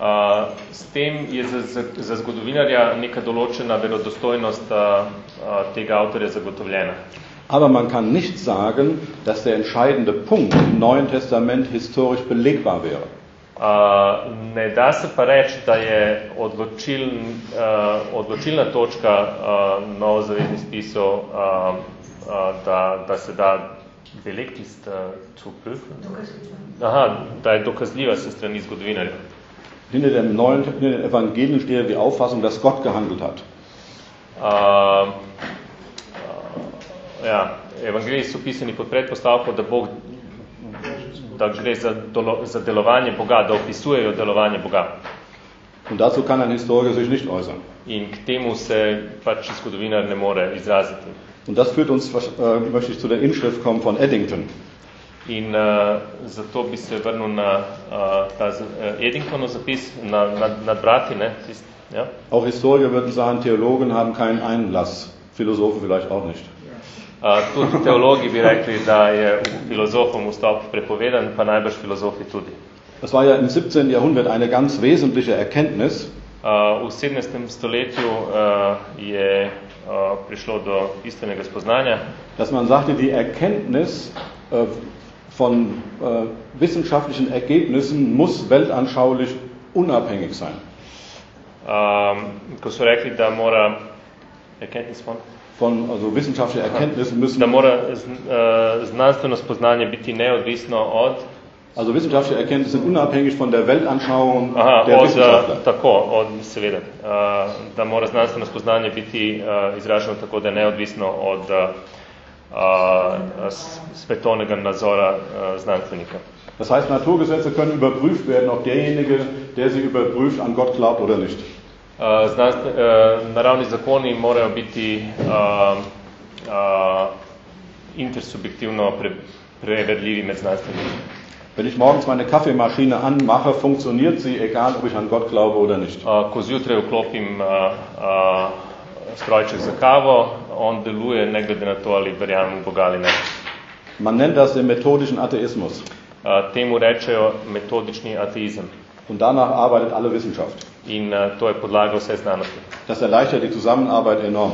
Uh, s tem je za, za, za zgodovinarja neka določena verodostojnost uh, uh, tega avtorja zagotovljena. Aber man kann nicht sagen, dass der entscheidende Punkt im Neuen Testament historisch belegbar wäre. Uh, ne da se pa reči, da je odločiln, uh, odločilna točka uh, novozaveznih spisov, uh, uh, da, da se da Belektist uh, zuprüfen? Aha, da je dokazljiva se strani zgodovinarja. Hinter dem neuen in den Evangelien steht die Auffassung, dass Gott gehandelt hat. Uh, uh, ja, evangeliji so pisani pod predpostavko, da Bog da gre za, dolo, za delovanje Boga, da opisujejo delovanje Boga. Und dazu kann ein Historiker sich nicht äußern. In k temu se pač zgodovinar ne more izraziti. Und das führt uns, äh, möchte ich zu der Inschrift kommen von Eddington. In uh, zato bi se vrnil na uh, ta uh, Eddingtonov zapis, na, na, nad brati, ne? Tist, ja? Auch Historiker würden sagen, Theologen haben keinen Einlass, Philosophen vielleicht auch nicht. Tudi teologi bi rekli, da je filozofom vstop prepovedan, pa najbrž filozofi tudi. Das war ja im 17. Jahrhundert eine ganz wesentliche Erkenntnis. Uh, v 17. stoletju uh, je uh, prišlo do bistvenega spoznanja, dass man sagte, die Erkenntnis uh, von uh, wissenschaftlichen Ergebnissen muss weltanschaulich unabhängig sein. Um, ko so rekli, da mora erkenntnis von von also wissenschaftliche Erkenntnissen müssen da mora uh, znanstveno spoznanje biti neodvisno od also wissenschaftliche Erkenntnisse sind unabhängig von der Weltanschauung Aha, der od, Wissenschaftler. Tako, od, seveda, uh, da mora znanstveno spoznanje biti uh, izraženo tako, da je neodvisno od uh, svetovnega nazora uh, znanstvenika. Das heißt, Naturgesetze können überprüft werden, ob derjenige, der sie überprüft, an Gott glaubt oder nicht. Uh, znanstv, uh, naravni zakoni morajo biti uh, intersubjektivno pre, preverljivi med znanstveniki. Wenn ich morgens meine Kaffeemaschine anmache, funktioniert sie, egal ob ich an Gott glaube oder nicht. Uh, ko zjutraj vklopim uh, uh, strojček za kavo, on deluje ne glede na to, ali verjamem v Boga ali ne. Man nennt das den methodischen Atheismus. Uh, temu rečejo metodični ateizem. Und danach arbeitet alle Wissenschaft. In uh, to je podlaga vse znanosti. Das erleichtert die Zusammenarbeit enorm.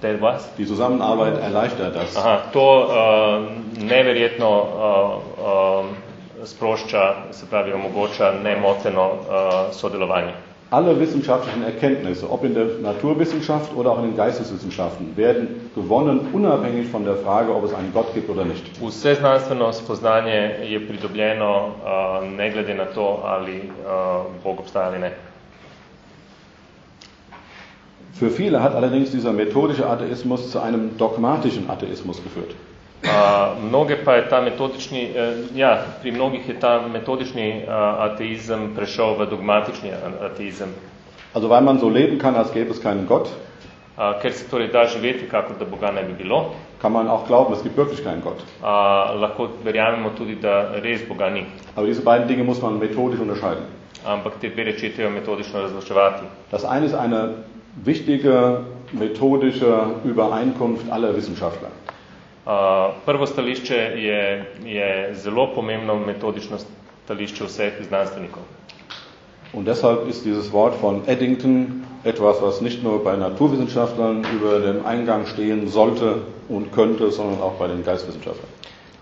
That was? Die Zusammenarbeit erleichtert das. Aha, to uh, neverjetno uh, uh, sprošča, se pravi, omogoča nemoteno uh, sodelovanje. Alle wissenschaftlichen Erkenntnisse, ob in der Naturwissenschaft oder auch in den Geisteswissenschaften, werden gewonnen, unabhängig von der Frage, ob es einen Gott gibt oder nicht. Vse znanstveno spoznanje je pridobljeno uh, ne glede na to, ali uh, Bog obstaja ali ne. Für viele hat allerdings dieser methodische Atheismus zu einem dogmatischen Atheismus geführt. Uh, mnoge pa je ta metodični, uh, ja, pri mnogih je ta metodični uh, ateizem prešel v dogmatični ateizem. Also weil man so leben kann, als gäbe es keinen Gott, Uh, ker se torej da živeti, kako da Boga ne bi bilo, kann man auch glauben, es gibt wirklich keinen Gott. uh, lahko verjamemo tudi, da res Boga ni. Aber diese beiden Dinge muss man methodisch unterscheiden. Ampak te dve reči treba metodično razločevati. Das eine ist eine wichtige methodische Übereinkunft aller Wissenschaftler. Uh, prvo stališče je, je zelo pomembno metodično stališče vseh znanstvenikov. Und deshalb ist dieses Wort von Eddington etwas, was nicht nur bei Naturwissenschaftlern über dem Eingang stehen sollte und könnte, sondern auch bei den Geistwissenschaftlern.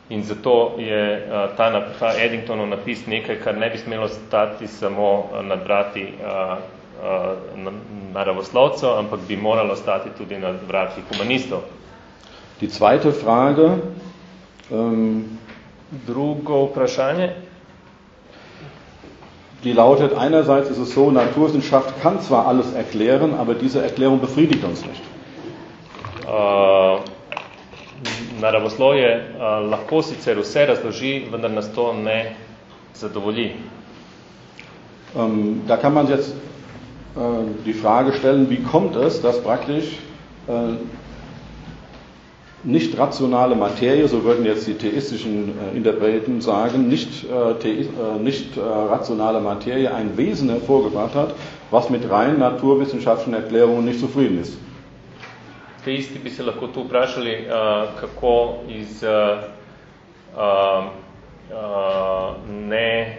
In zato je uh, ta, nap- ta Eddingtonov napis nekaj, kar ne bi smelo stati samo uh, nad vrati uh, uh, na- naravoslovcev, ampak bi moralo stati tudi nad vrati humanistov. Die zweite Frage, ähm, Drugo vprašanje. die lautet, einerseits ist es so, Naturwissenschaft kann zwar alles erklären, aber diese Erklärung befriedigt uns nicht. Uh, naravoslovje uh, lahko sicer vse razloži, vendar nas to ne zadovolji. Ähm, da kann man jetzt äh, die Frage stellen, wie kommt es, dass praktisch äh, nicht rationale Materie, so würden jetzt die theistischen äh, Interpreten sagen, nicht, äh, the, äh, nicht äh, rationale Materie ein Wesen hervorgebracht hat, was mit rein naturwissenschaftlichen Erklärungen nicht zufrieden ist. Te isti bi se lahko tu vprašali, uh, kako iz uh, ne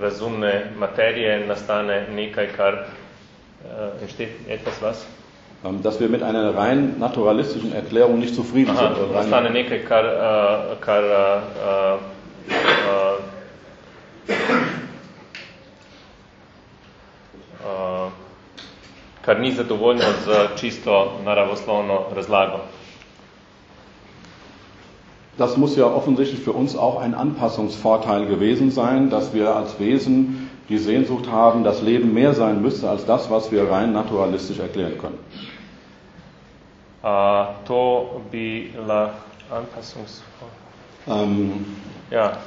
razumne materije nastane nekaj, kar entsteht etwas was? Ähm, dass wir mit einer rein naturalistischen Erklärung nicht zufrieden Aha, sind. nastane nekaj, kar, uh, kar uh, uh, uh, kar ni zadovoljno z čisto naravoslovno razlago. Das muss ja offensichtlich für uns auch ein Anpassungsvorteil gewesen sein, dass wir als Wesen die Sehnsucht haben, dass Leben mehr sein müsste als das, was wir rein naturalistisch erklären können. Uh, to bi lahko Anpassungs... Ähm, Ja.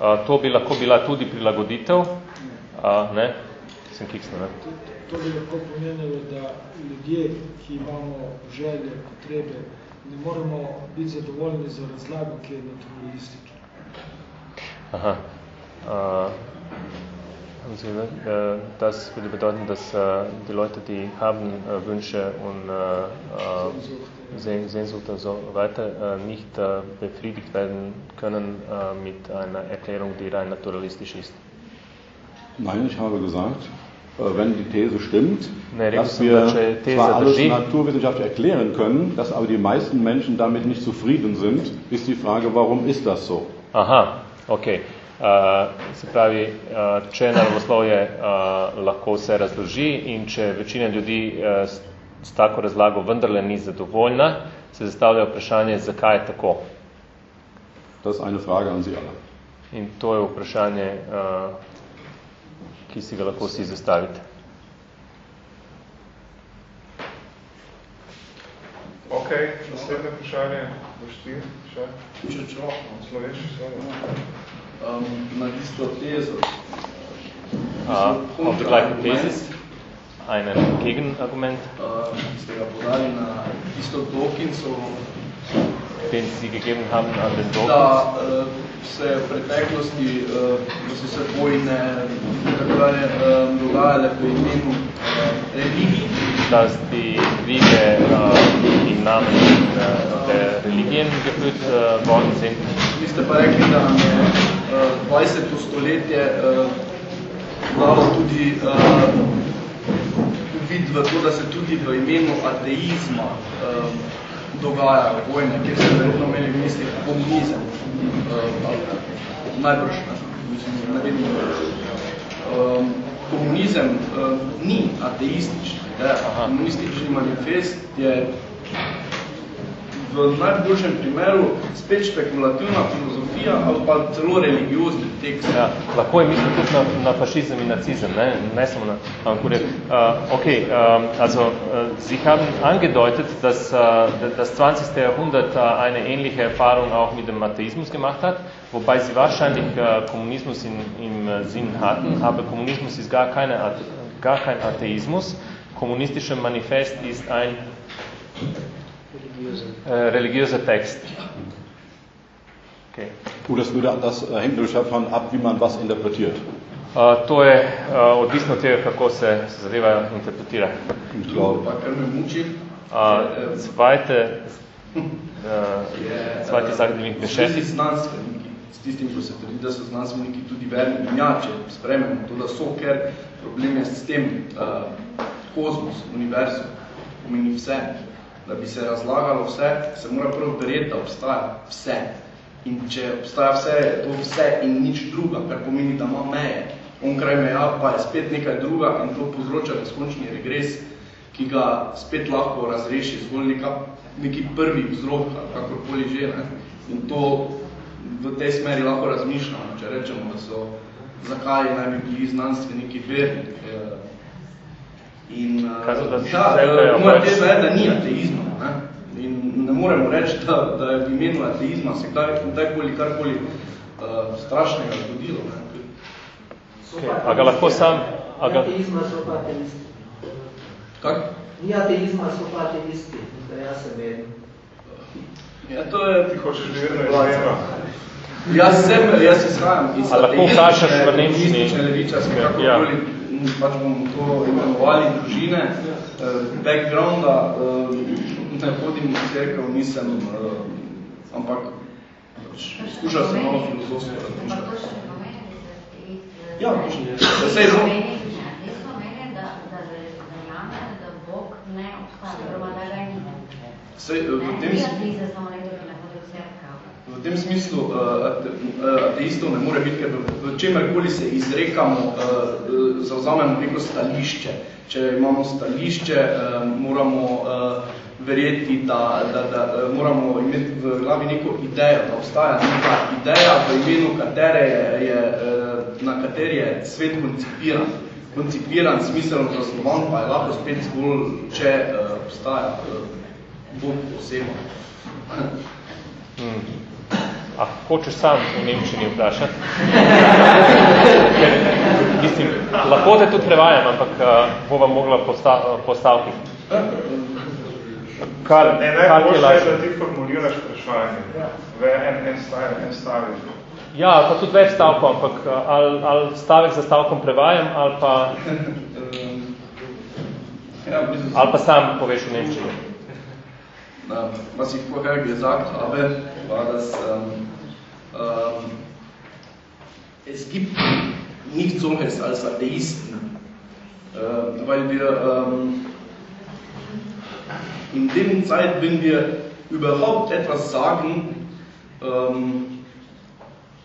Uh, to bi lahko bila tudi prilagoditev. Uh, ne? Sem kiksnil, ne? To bi lahko pomenilo, da ljudje, ki imamo želje, potrebe, ne moremo biti zadovoljni za razlago, ki je naturalistična. Aha. Uh, gesagt, äh, das würde bedeuten, dass äh, die Leute, die haben äh, Wünsche und äh, äh, Seh- Sehnsucht und so weiter, äh, nicht befriedigt werden können mit einer Erklärung, die rein naturalistisch ist. nein, ich habe gesagt, wenn die These stimmt, Nee, dass wir These zwar alles naturwissenschaftlich erklären können, dass aber die meisten Menschen damit nicht zufrieden sind, ist die Frage, warum ist das so? Aha, ok. Uh, se pravi, uh, če naravoslovje uh, lahko vse razloži in če večina ljudi s, tako razlago vendarle ni zadovoljna, se zastavlja vprašanje, zakaj je tako. Das ist eine Frage an Sie alle. In to je vprašanje, ki si ga lahko vsi zastavite. Ok, naslednje vprašanje, boš ti še? Če čovno. Sloveš, seveda. Um, na isto tezo. Uh, auf die gleiche Thesis, einen Gegenargument, Uh, ste ga podali na isto Dawkinsovo, den Sie gegeben haben an den Dawkins. Da uh, se v preteklosti, uh, da so se vojne in dalje um, dogajale po imenu uh, religij, dass die Kriege äh, im Namen äh, der Religien geführt äh, worden sind. Vi ste pa rekli, da nam je uh, 20. stoletje uh, dalo tudi, uh, tudi vid v to, da se tudi v imenu ateizma um, dogajajo vojne, kjer se verjetno imeli v mislih komunizem. Um, najbrž, mislim, ne vem, um, komunizem um, ni ateistični. Komunistični manifest je v najboljšem primeru spet špekulativna filozofija ali pa celo religiozni tekst. Ja, lahko je misliti tudi na, na fašizem in nacizem, ne, ne samo na Ankure. Uh, okay, um, also, uh, Sie haben angedeutet, dass, uh, das 20. Jahrhundert uh, eine ähnliche Erfahrung auch mit dem Atheismus gemacht hat, wobei Sie wahrscheinlich uh, Kommunismus in, im Sinn hatten, aber Kommunismus ist gar, keine, gar kein Atheismus. Kommunistischer Manifest ist ein religiöser Text. Okay. Gut, das, würde, das hängt natürlich davon ab, wie man was interpretiert. Uh, to je uh, odvisno od tega, kako se zadeva interpretira. Pa kar me muči. Uh, zweite, uh, zweite Sache, die mich beschäftigt. znanstveniki, s tistim, ko se trdi, da so znanstveniki tudi verni minjače, sprememo to, da so, ker problem je s tem uh, kozmos, univerzum, pomeni vse da bi se razlagalo vse, se mora prvo verjeti, da obstaja vse. In če obstaja vse, je to vse in nič druga, kar pomeni, da ima meje. Onkraj meja pa je spet nekaj druga in to povzroča neskončni regres, ki ga spet lahko razreši zgolj neka, neki prvi vzrok, kakorkoli že. Ne? In to v tej smeri lahko razmišljamo, če rečemo, da so zakaj naj bi bili znanstveniki verni. Eh, In, uh, Kaj so da ja, moja teza je, da ni ateizma. Ne? In ne moremo reči, da, da je v imenu ateizma se kdaj, kdajkoli, karkoli uh, strašnega zgodilo. Ne? Okay. A ga lahko sam... A ga... Ateizma so pa ateisti. Kak? Ni ateizma so pa ateisti, da jaz se vedim. Ja, to je... Ti hočeš živeti na Jaz sem, jaz se shajam iz ateistične, komunistične levičarske, kakorkoli. Ja pač bomo to imenovali družine, uh, backgrounda, uh, ne hodim v cerkev, nisem, uh, ampak pač, skušal sem malo filozofsko razmišljati. Ja, točno. Da se je zelo... Sej, v tem v tem smislu uh, ateistov ne more biti, ker v čemerkoli se izrekamo, uh, zavzamemo neko stališče. Če imamo stališče, moramo verjeti, da, da, da moramo imeti v glavi neko idejo, da obstaja neka ideja, v imenu katere je, je, na kateri je svet koncipiran. Koncipiran, smiselno zasnovan, pa je lahko spet zgolj, če obstaja Bog oseba. Hmm. A hočeš sam v Nemčini vprašati? Mislim, lahko te tudi prevajam, ampak uh, bo vam mogla posta postaviti. Kar, ne, najboljše je, je, da ti formuliraš vprašanje v en, en, stavek, en stavek. Ja, pa tudi več stavkov, ampak ali, ali stavek za stavkom prevajam, ali pa, ali pa sam poveš v Nemčini. Was ich vorher gesagt habe, war, dass ähm, ähm, es gibt nichts solches als Atheisten, äh, weil wir ähm, in dem Zeit, wenn wir überhaupt etwas sagen, ähm,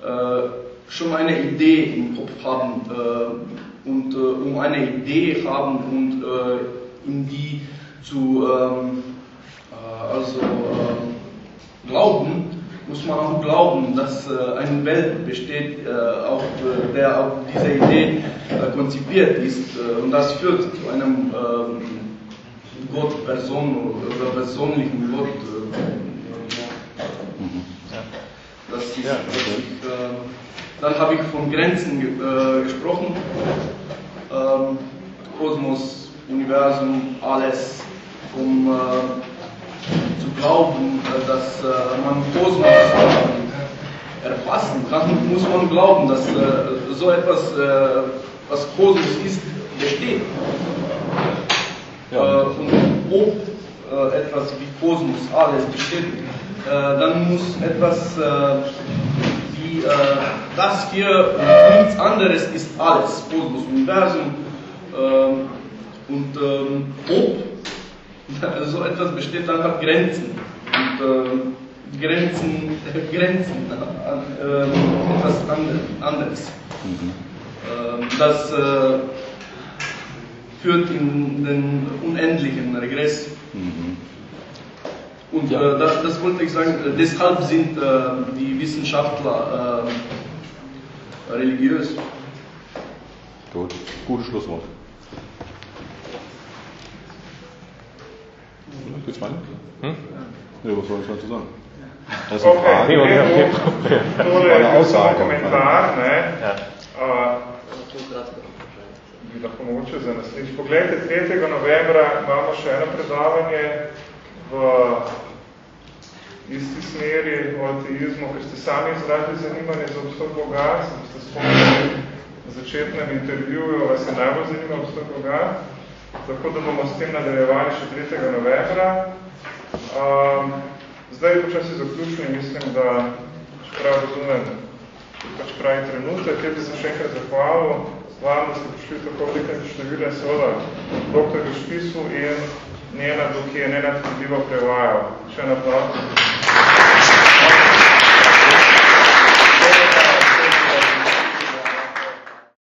äh, schon eine Idee im Kopf haben äh, und äh, um eine Idee haben und äh, in die zu ähm, äh, also äh, glauben, muss man auch glauben, dass äh, eine Welt besteht, äh, auf äh, der auf diese Idee äh, konzipiert ist. Äh, und das führt zu einem äh, Gott, Person oder persönlichen Gott. Das ist, das ich, dann habe ich von Grenzen gesprochen. Ähm, Kosmos, Universum, alles, um zu glauben, äh, dass äh, man Kosmos erfassen kann, muss man glauben, dass äh, so etwas, was Kosmos ist, besteht. Ja. Und ob etwas wie Kosmos alles besteht, dann muss etwas wie das hier und nichts anderes ist alles, Kosmos, Universum, Und ähm, <laughs> ob so etwas besteht, hat Grenzen. Und ähm, Grenzen, äh, <laughs> Grenzen an äh, etwas anderes. Mhm. Ähm, das äh, führt in den unendlichen Regress. Mhm. Und Ja. äh, das, das wollte ich sagen, äh, deshalb sind äh, die Wissenschaftler äh, religiös. Gut, gutes Schlusswort. Oder? Geht's weiter? Hm? Ja, was soll ich dazu sagen? Das ist eine Okay, Frage. Ja, ja, ja. Tole, Eine Aussage. komentar, ne? Ja. Uh, bi lahko mogoče za naslednjič. Poglejte, 3. novembra imamo še eno predavanje v isti smeri o ateizmu, ker ste sami izrazili zanimanje za obstoj Boga, se boste spomnili na začetnem intervjuju, vas je najbolj zanima obstoj Boga, tako da bomo s tem nadaljevali še 3. novembra. Um, zdaj počasi zaključujem, mislim, da čeprav razumem, pač pravi trenutek, jaz bi se še enkrat zahvalil vam, da ste prišli tako velikem številem seveda doktorju Špisu in njena, ki je nenadhodljivo prevajal. Še naprej.